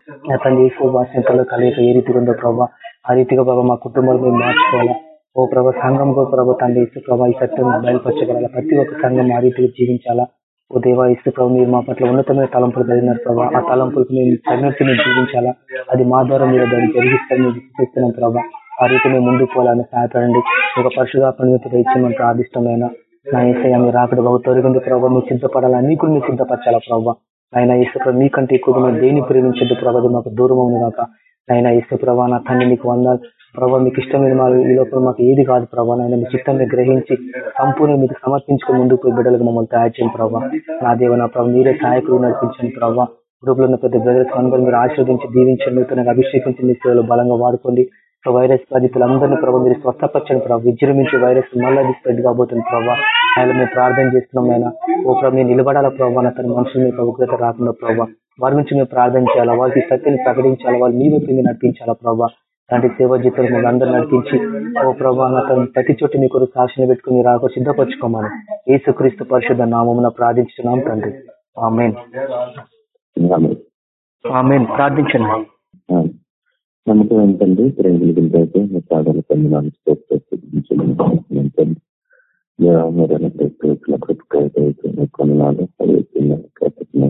తండ్రి ఎక్కువ భాషలో కలియక ఏ రీతిగా ఉందో ప్రభావ ఆ రీతిగా ప్రభావ మా కుటుంబాలు మేము మార్చుకోవాలా. ఓ ప్రభా సంఘం గో ప్రభావ తండ్రి ఇసు ప్రభా ఈ సత్యం బయలుపరచగల ప్రతి ఒక్క సంఘం ఆ రీతిగా జీవించాలా? ఓ దేవా ఇసు ప్రభు మీరు మా పట్ల ఉన్నతమైన తలంపులు కలిగినారు ప్రభా. ఆ తలంపులకు మేము తగినట్టు మేము జీవించాలా? అది మా ద్వారా మీరు దాన్ని జరిగిస్తారని మేము విశ్వసిస్తున్నాం ప్రభా. ఆ రీతి మేము ముందుకు పోవాలని సహాయపడండి. ఒక పరిశుధాత్మ ఇచ్చి ప్రార్థిష్టమైన నా ఏసయ్య మీరు రాకడ బహు తొరిగింది ప్రభావ మీరు సిద్ధపడాలా అన్ని కూడా మీరు సిద్ధపరచాలా ప్రభావ ఆయన ఇసు మీకంటే ఎక్కువగా మీరు దేన్ని ప్రేమించద్దు ప్రభావ మాకు దూరం ఉంది కాక ఆయన ఇసు ప్రభా నా తండ్రి నీకు వందాలు. ప్రభావ మీకు ఇష్టమైన మా ఈ లోపల మాకు ఏది కాదు ప్రభావ ఆయన మీ చిత్తాన్ని గ్రహించి సంపూర్ణ మీకు సమర్పించుకుని ముందుకు బిడ్డలకు మమ్మల్ని తయారు చేయండి ప్రభావ నా దేవ నా ప్రభావ మీరే సహాయకులు నడిపించండి ప్రభావ గ్రూప్లో ఉన్న పెద్ద బ్రదర్స్ అందరూ మీరు ఆశీర్వదించి దీవించండి మీతో నాకు అభిషేకించి మీ సేవలు బలంగా వాడుకోండి. వైరస్ బాధితులందరినీ ప్రభావ మీరు స్వస్థపరచండి ప్రభావ విజృంభించి వైరస్ మళ్ళీ స్ప్రెడ్ కాబోతుంది ప్రభావ ఆయన మేము ప్రార్థన చేస్తున్నాం ఆయన ఓ ప్రభు మీరు నిలబడాల ప్రభావ అతని తన మనుషులు మీకు ఉగ్రత రాకుండా ప్రభావ వారి నుంచి మేము ప్రార్థన చేయాలా? వారికి సత్యని ప్రకటించాలా? వాళ్ళు మీ వైపు మీరు నడిపించాలా ప్రభావ లాంటి సేవ జీతాలు మమ్మల్ని అందరూ నడిపించి ఓ ప్రభావం ప్రతి చోట మీ కొరకు సాక్షిని పెట్టుకుని రాక సిద్ధపరచుకోమని ఏసుక్రీస్తు పరిషత్ నామమున ప్రార్థించున్నాం తండ్రి. ఆమెన్. ఆమెన్. ప్రార్థించండి. నమ్మకం ఏంటండి ప్రేమికుల గురించి మీ సాధన పొందినాను కొన్నాళ్ళు తీసుకొచ్చిన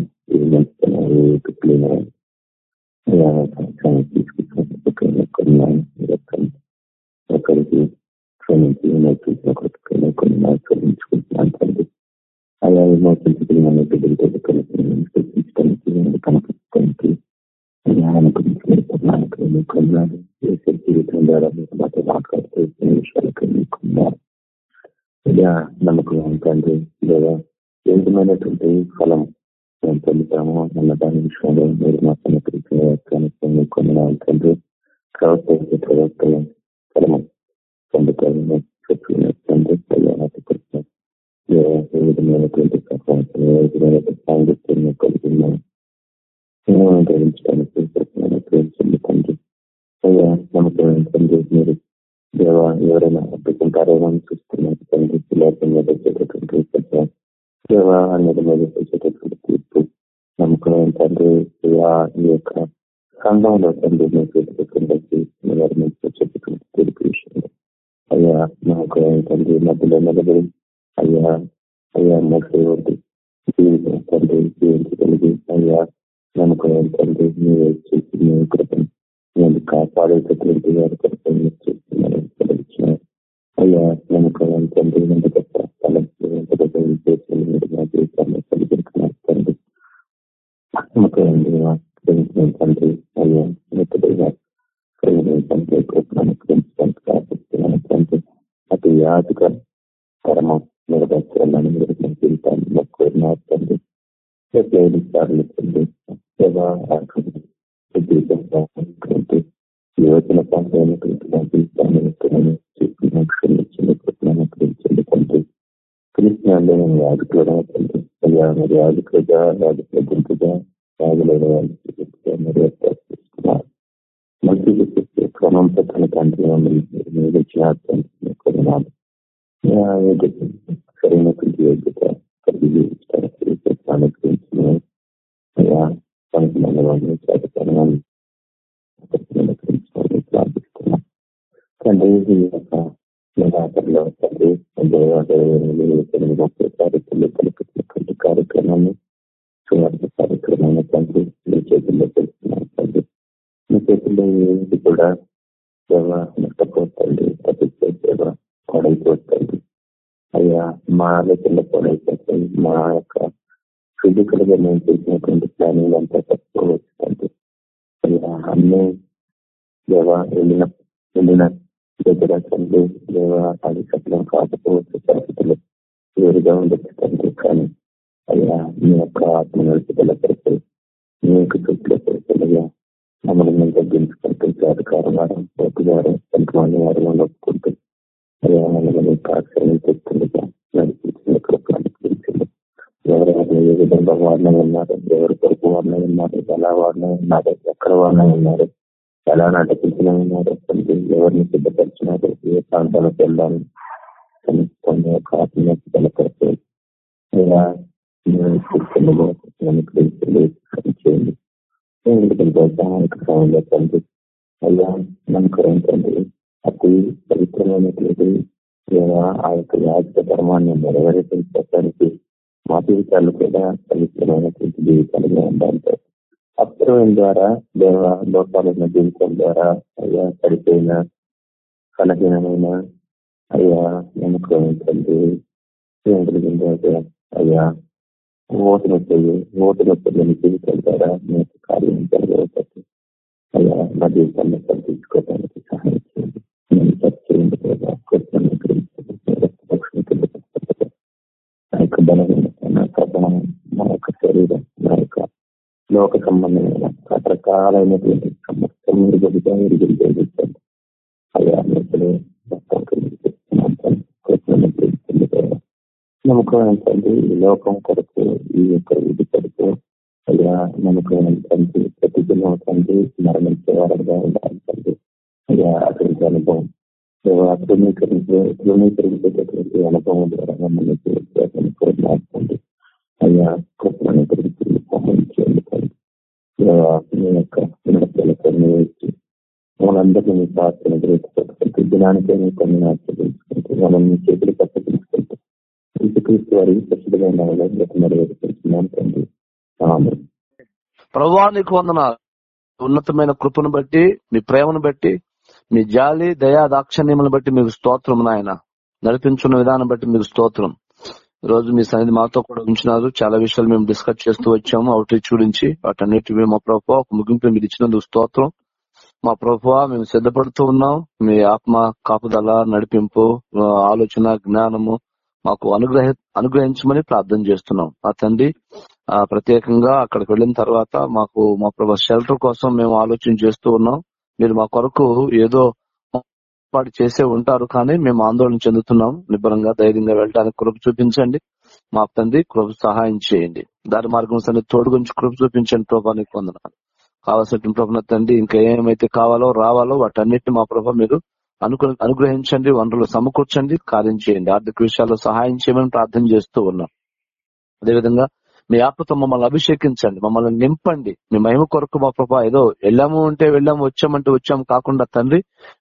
ఒకరికి కొన్ని ఆచరించుకుంటున్నాను తండ్రి అలా మోసించుకున్న బిడ్డలతో సృష్టించడానికి కనపడటానికి జ్ఞానం గురించి కొన్నాను జీవితం ద్వారా మీరు మాతో మాట్లాడుతూ విషయాలకు ఇలా నమ్మకం తండ్రి లేదా ఏదమైనటువంటి ఫలం పొందుతాము అన్న దాని విషయంలో మీరు మా సమకరించిన తండ్రి ప్రవర్తన ప్రవర్తన ఫలము పొందుతాము తండ్రి ఏ విధమైనటువంటి ఏ విధమైనటువంటి సాంగత్యం గ్రహించడానికి ప్రేమించండి తండ్రి అయ్యా నమ్మకం తండ్రి మీరు దేవ ఎవరైనా అడ్డుకుంటారేమో అని చూస్తున్నారు తండ్రి లేకుండా వచ్చేటటువంటి దేవ అనేది మీద వచ్చేటటువంటి నమ్మకం తండ్రి ఈ యొక్క సంఘంలో తండ్రి మీకు చెప్పుకుంటే తెలుపు విషయంలో అయ్యా నమ్మకం తండ్రి మధ్యలో నిలబడి అయ్యా అయ్యా మొదటి జీవితం తండ్రి జీవించగలిగి ఆలోచనలో పాడైపోతాయి మా యొక్క ఫిజికల్గా మేము చేసినటువంటి ప్లానింగ్ అంతా తప్పుకోవచ్చు తండ్రి అయ్యా అన్నీ దేవ వెళ్ళిన వెళ్ళిన దగ్గర తండ్రి లేవా అది సఫలం కాకపోవచ్చు పరిస్థితులు వేరుగా ఉండొచ్చు తండ్రి కానీ అయ్యా మీ యొక్క ఆత్మ నడుపుదల కొరకు మీ యొక్క చుట్టూ పరిస్థితులుగా మమ్మల్ని మేము తగ్గించుకుంటూ అధికారం వారు దగ్గర ఎవరు ఎవరి కొరకు వాడిన ఉన్నారు ఎలా వాడినై ఉన్నారు ఎక్కడ వాడినై ఉన్నారు ఎలా నటించిన ఉన్నారు ఎవరిని సిద్ధపరిచినారు ఏ ప్రాంతాలకు వెళ్ళాలి తెలుసుకొని ఒక ఆత్మీయత బలపరిచే చేయండి సహాయంలో తండ్రి అయ్యా నమ్మకం తండ్రి అతి పవిత్రమైనటువంటి లేదా ఆ యొక్క యాజక ధర్మాన్ని నెరవేర్చడానికి మా జీవితాలు కూడా పవిత్రమైనటువంటి జీవితాలుగా ఉండాలి అప్రమైన ద్వారా దేవ లోపాలైన జీవితం ద్వారా అయ్యా పడిపోయిన కలహీనమైన అయ్యా నమ్మకం తండ్రి అయ్యా ఓటు నొప్పి ఓటు నొప్పి జీవితం ద్వారా మీకు కార్యం జరగవచ్చు అయ్యా నా జీవితాన్ని కల్పించుకోవడానికి సహాయం చేయండి. నేను చేయండి నా యొక్క బలహీనత ప్రభావం మన యొక్క శరీరం మన యొక్క లోక సంబంధమైన రకరకాలైనటువంటి సమస్యలు మీరు గడిగా మీరు గెలిచేది అయ్యా మీరు నమ్మకం ఏంటంటే ఈ లోకం కొరకు ఈ యొక్క ఇది కొరకు అయ్యా నమ్మకం ఏంటంటే ప్రతి దినం తండ్రి మరణించే వారంగా ఉండాలి తండ్రి అయ్యా అటువంటి అనుభవం. ధృవీకరించే ధృవీకరించేటటువంటి అనుభవం ద్వారా మమ్మల్ని కోరుకుంటుంది అయ్యా కృపణను తిరిగి పంపించేయండి తండ్రి మీ యొక్క నడపలతో వేసి మనందరినీ మీ ప్రార్థన ప్రతి దినానికే మీ కొన్ని ఆశ్రయించుకుంటూ మమ్మల్ని చేతులు పట్టుకుంటూ క్రీస్తు వారి ప్రసిద్ధమైన నెరవేరుతున్నాను తండ్రి ప్రభానికి వందన ఉన్నతమైన కృపను బట్టి మీ ప్రేమను బట్టి మీ జాలి దయా దాక్షణ్యములను బట్టి మీకు స్తోత్రం నాయన. నడిపించున్న విధానం బట్టి మీకు స్తోత్రం. రోజు మీ సన్నిధి మాతో కూడా ఉంచినారు. చాలా విషయాలు మేము డిస్కస్ చేస్తూ వచ్చాము. అవుట్ చూడించి వాటన్నిటి మా ప్రభావ ఒక ముగింపు మీరు ఇచ్చినందుకు స్తోత్రం. మా ప్రభావ మేము సిద్ధపడుతూ ఉన్నాం. మీ ఆత్మ కాపుదల నడిపింపు ఆలోచన జ్ఞానము మాకు అనుగ్రహ అనుగ్రహించమని ప్రార్థన చేస్తున్నాం. ఆ తండ్రి ఆ ప్రత్యేకంగా అక్కడికి వెళ్ళిన తర్వాత మాకు మా ప్రభా షెల్టర్ కోసం మేము ఆలోచన చేస్తూ ఉన్నాం. మీరు మా కొరకు ఏదో ఏర్పాటు చేసే ఉంటారు. కానీ మేము ఆందోళన చెందుతున్నాం. నిబ్బరంగా ధైర్యంగా వెళ్ళడానికి కృప చూపించండి. మా తండ్రి కృప సహాయం చేయండి. దారి మార్గం సన్ని తోడుగుంచి కృప చూపించండి. ప్రభానికి పొందనాలు కావాల్సిన ప్రభు తండ్రి ఇంకా ఏమైతే కావాలో రావాలో వాటన్నిటిని మా ప్రభా మీరు అనుగ్రహించండి. వనరులు సమకూర్చండి. కార్యం చేయండి. ఆర్థిక విషయాల్లో సహాయం చేయమని ప్రార్థన చేస్తూ ఉన్నాం. అదేవిధంగా మీ ఆత్మతో మమ్మల్ని అభిషేకించండి మమ్మల్ని నింపండి. మీ మహిమ కొరకు మా ప్రభా ఏదో వెళ్ళాము అంటే వెళ్ళాము వచ్చామంటే వచ్చాము కాకుండా తండ్రి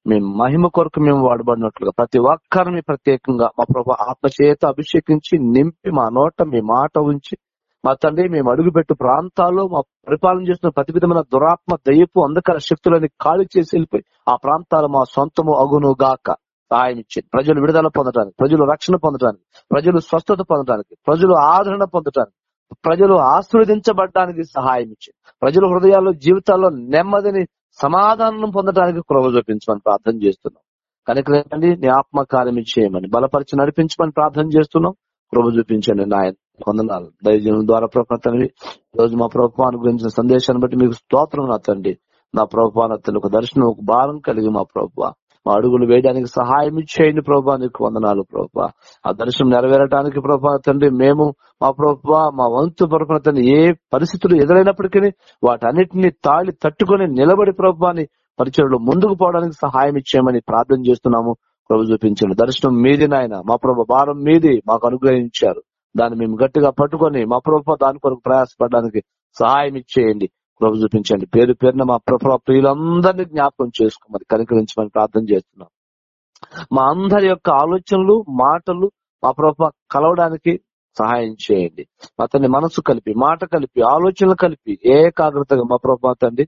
మీ మహిమ కొరకు మేము వాడబడినట్లుగా ప్రతి ఒక్కరిని ప్రత్యేకంగా మా ప్రభా ఆత్మ చేత అభిషేకించి నింపి మా నోట మీ మాట ఉంచి మా తండ్రి మేము అడుగుపెట్టు ప్రాంతాల్లో మా పరిపాలన చేస్తున్న ప్రతి విధమైన దురాత్మ దయపు అంధకార శక్తులని ఖాళీ చేసి వెళ్ళిపోయి ఆ ప్రాంతాలు మా సొంతము అగును గాక. సహాయం ఇచ్చింది ప్రజలు విడుదల పొందడానికి ప్రజలు రక్షణ పొందడానికి ప్రజలు స్వస్థత పొందడానికి ప్రజలు ఆదరణ పొందడానికి ప్రజలు ఆశీర్వదించబడడానికి సహాయం ఇచ్చింది ప్రజల హృదయాల్లో జీవితాల్లో నెమ్మదిని సమాధానం పొందడానికి కృప చూపించమని ప్రార్థన చేస్తున్నాం. కనుక నీ ఆత్మ కార్యం చేయమని బలపరిచి నడిపించమని ప్రార్థన చేస్తున్నాం. కృప చూపించండి నాయన వందనాలు. దయజీవం ద్వారా ప్రభుత్వ రోజు మా ప్రభుత్వాన్ని గురించిన సందేశాన్ని బట్టి మీకు స్తోత్రం నా తండ్రి నా ప్రభుత్వాన్ని ఒక దర్శనం ఒక భారం కలిగి మా ప్రభుత్వ మా అడుగులు వేయడానికి సహాయం ఇచ్చేయండి ప్రభా నీకు వందనాలు ప్రభా. ఆ దర్శనం నెరవేరటానికి ప్రభా తండ్రి మేము మా ప్రభా మా వంతు పరపున తండ్రి ఏ పరిస్థితులు ఎదురైనప్పటికీ వాటన్నిటిని తాళి తట్టుకొని నిలబడి ప్రభాని పరిచయలు ముందుకు పోవడానికి సహాయం ఇచ్చేయమని ప్రార్థన చేస్తున్నాము. ప్రభు చూపించండి. దర్శనం మీది నాయన. మా ప్రభు భారం మీది. మాకు అనుగ్రహించారు. దాన్ని మేము గట్టిగా పట్టుకొని మా ప్రభు దాని కొరకు ప్రయాసపడడానికి సహాయం ఇచ్చేయండి. కృప చూపించండి. పేరు పేరున మా ప్రభు ప్రియులందరినీ జ్ఞాపకం చేసుకోమని కనికరించమని ప్రార్థన చేస్తున్నాం. మా అందరి యొక్క ఆలోచనలు మాటలు మా ప్రభు కలవడానికి సహాయం చేయండి. అతన్ని మనసు కలిపి మాట కలిపి ఆలోచనలు కలిపి ఏకాగ్రతగా మా ప్రభా తండ్రి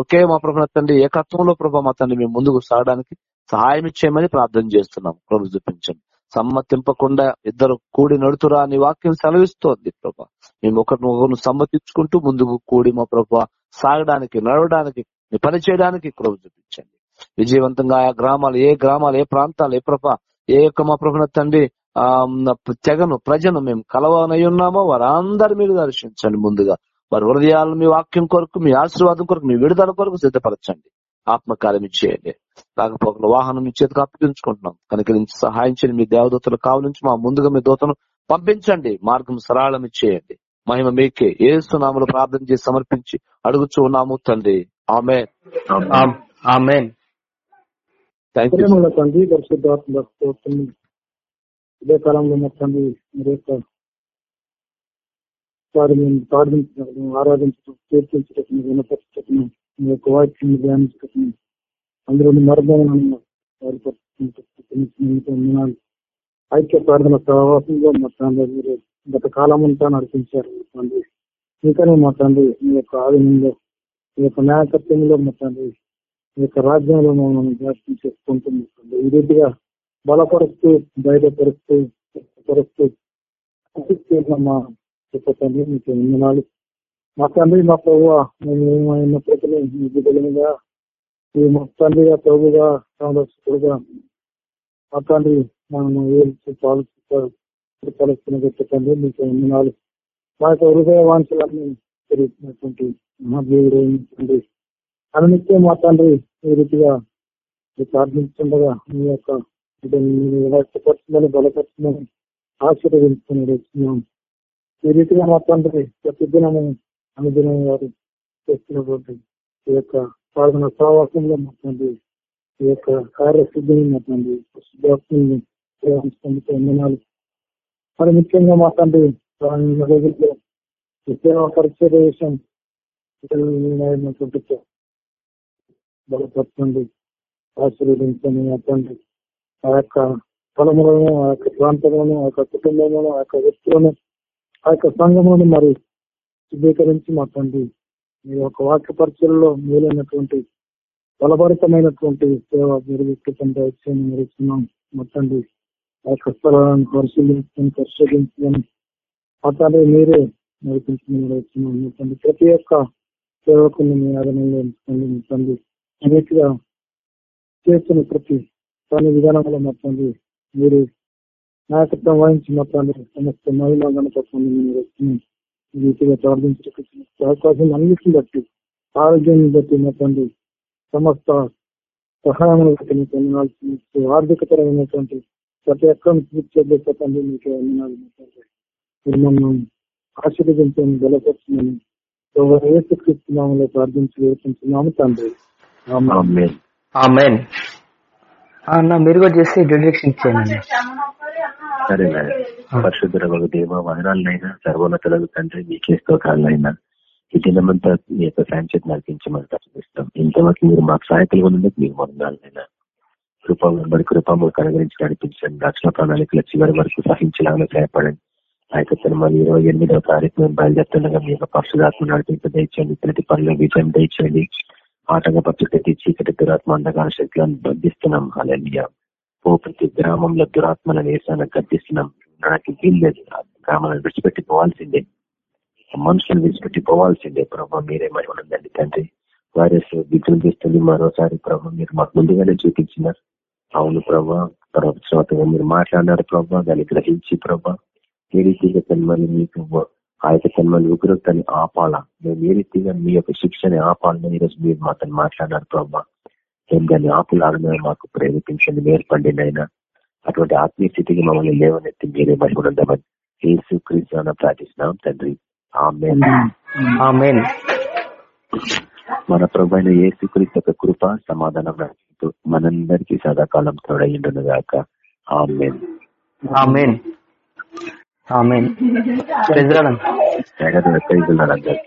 ఒకే మా ప్రభు తండ్రి ఏకత్వంలో ప్రభా మా తండ్రి మేము ముందుకు సాగడానికి సహాయం ఇచ్చేయమని ప్రార్థన చేస్తున్నాం. ప్రభు చూపించండి. సమ్మతింపకుండా ఇద్దరు కూడి నడుతురా అని వాక్యం సెలవిస్తోంది ప్రభా. మేము ఒకరిని ఒకరిని సమ్మతించుకుంటూ ముందుకు కూడి మా ప్రభావ సాగడానికి నడవడానికి పని చేయడానికి ప్రభు చూపించండి. విజయవంతంగా ఆ గ్రామాలు ఏ గ్రామాలు ఏ ప్రాంతాలు ఏ ప్రభ ఏ యొక్క మా ప్రభుత్వ తండ్రి ఆ తెగను ప్రజను మేము కలవనై ఉన్నామో వారందరి మీరు దర్శించండి ముందుగా. వారి హృదయాలను మీ వాక్యం కొరకు మీ ఆశీర్వాదం కొరకు మీ విడుదల కొరకు సిద్ధపరచండి. ఆత్మకార్యం ఇచ్చేయండి. రాకపోకలు వాహనం మీ చేతికి అప్పగించుకుంటున్నాం. కనుక సహాయం చేయండి మీ దేవదూతలు కావలించి మా ముందుగా మీ దూతను పంపించండి. మార్గం సరళం ఇచ్చేయండి. మహిమ మీకే. ఏసునాములు ప్రార్థన చేసి సమర్పించి అడుగుచూ ఉన్నాము తండ్రి. ఆమె తండ్రి పరిశుద్ధాత్మ ఇదే కాలంలో మీరు యొక్క వారి మేము ప్రార్థించడం ఆరాధించడం వినపరచటం మీ యొక్క వాక్యం ధ్యానించటం అందులో మరణం వారి పరిస్థితులు ఐక్య ప్రార్థన సహవాసంలో మా తండ్రి మీరు గత కాలం అంతా నడిపించారు. తండ్రి ఇంకానే మా తండ్రి మీ యొక్క ఆధీనంలో మీ యొక్క నాయకత్వంలో మా తండ్రి మీ యొక్క రాజ్యంలో మమ్మల్ని జ్ఞాపకం చేసుకుంటున్నాం ఈ రీతిగా బలపరుస్తూ బయటపరుస్తూ పరుస్తూ మా యొక్క తండ్రి మీకు వందనాలు. మా తండ్రి మా ప్రభు మేము ఏమైనప్పటికీ మీ బిడ్డలుగా ఈ మా తండ్రిగా ప్రభుగా సంరక్షకుడుగా మా తండ్రి మనము ఏల్చి పాలుస్తున్న మీకు వందనాలు మా యొక్క హృదయ వాంఛలన్నీ పెరుగుతున్నటువంటి మహాదేవుడు తండ్రి. అనునిత్యం మా తండ్రి ఈ రీతిగా ప్రార్థించుండగా. మీ యొక్క బిడ్డల్ని వ్యవస్థపరచుదని ఆశీర్వదించుకుని వచ్చినాం ఈ రీతిగా మా తండ్రి ప్రతిదినము అనుదినం వారు చేస్తున్నటువంటి ఈ యొక్క ప్రార్థన సహవాసంలో మా తండ్రి ఈ యొక్క కార్యసిద్ధిని మా తండ్రి శుద్ధాత్మని సేవించుకుంటూ మరి ముఖ్యంగా మాట్లాడి రోజుల్లో సేవా పరిచయ విషయం బలపరచండి ఆశీర్వదించండి మా ఆ యొక్క తలములను ఆ యొక్క ప్రాంతంలోను ఆ యొక్క కుటుంబంలోను ఆ యొక్క వ్యక్తులను ఆ యొక్క సంఘములను మరి శుద్ధీకరించి మా తండ్రి మీ యొక్క వాక్య పరిచయలో మేలైనటువంటి బలభరితమైనటువంటి సేవ మీరు వ్యక్తిత్వంగా వచ్చాయని మెరుస్తున్నాం మా తండ్రి ఆ యొక్క స్థలాలను పరిశీలించుకొని పరిశోధించుకొని మా మీరే నడిపించమని మెరుస్తున్నాం తండ్రి ప్రతి ఒక్క సేవకుని మీ ఆదరణలో ఉంచుకోండి మీ తండ్రి అనేకగా చేస్తున్న ప్రతి పని విధానంలో మా తండ్రి మీరు నాయకత్వం వహించి మా తండ్రి సమస్త మహిళా గణపత్వాన్ని మీరు వస్తున్నాం రీతిగా ప్రార్థించడానికి అవకాశం అన్నిటిని బట్టి ఆరోగ్యాన్ని బట్టి మా తండ్రి సమస్త సహాయములు బట్టి మీకు ఆర్థికపరమైనటువంటి ప్రతి ఒక్కరిని పూర్తి తండ్రి మీకు మమ్మల్ని ఆశీర్వదించని బలపరుచున్నాను ఏసుక్రీస్తున్నాములో ప్రార్థించి వేడుకుంటున్నాము తండ్రి. ఆమేన్. ఆమేన్. ఆమెన్. అన్న మీరు కూడా చేసి డెడిరేషన్ ఇచ్చేయండి సరేనా పరిశుద్ధ దేవ వదనాలనైనా సర్వోన్నతులకు తండ్రి మీకే స్తోత్రాలైనా ఈ దినమంతా మీ యొక్క శాంక్షన్ నడిపించమని తప్పిస్తాం ఇంతవరకు మీరు మాకు సహాయకులు ఉన్నందుకు మీకు వందనాలైనా కృప మరి కృపము కనుగరించి నడిపించండి. రక్షణ ప్రణాళికల చివరి వరకు సహించలాగా సహాయపడండి. ఆయకత్తను మరి ఇరవై ఎనిమిదవ తారీఖు మేము బయలుదేరుతుండగా మీ యొక్క పరిశుధాత్మ నడిపించ దయచేయండి. ప్రతి పనిలో విజయం దయచేయండి. ఆటంక ప్రతి చీకటి దురాత్మ అంధకార శక్తులను బంధిస్తున్నాం. అలలియా ఓ ప్రతి గ్రామంలో దురాత్మలను వేసాన గర్దిస్తున్నాం నాకు వీల్లేదు గ్రామాలను విడిచిపెట్టి పోవాల్సిందే. మనుషులు మనుషులను విడిచిపెట్టి పోవాల్సిందే. ప్రభావ మీరే మరి ఉండండి తండ్రి. వైరస్ విజృంభిస్తుంది మరోసారి ప్రభావ మీరు మాకు ముందుగానే చూపించినారు. అవును ప్రభా ప్రభుత్వంగా మీరు మాట్లాడినారు ప్రభా దాన్ని గ్రహించి ప్రభా ఏ రీతిగా తన్మని మీకు ఆ యొక్క తన్మని ఉగ్రతని ఆపాలా? మేము ఏ రీతిగా మీ యొక్క శిక్షని ఆపాలని ఈరోజు మీరు మాతో మాట్లాడినారు ప్రభా? మేము దాన్ని ఆపులాగా మాకు ప్రేరేపించండి నేర్పండి నైనా అటువంటి ఆత్మీయ స్థితికి మమ్మల్ని లేవనెత్తి మీరే మహిళ ఉండమని ఏసు క్రీస్తు ప్రార్థిస్తున్నాం తండ్రి. మన ప్రభు అయిన ఏసు క్రీస్తు యొక్క కృప సమాధానం నడిపిస్తూ మనందరికీ సదాకాలం తోడయ్యుండును గాక ఆమెన్. ఆమెన్. ఆమెన్ ప్రజలను జగన్ అందరికీ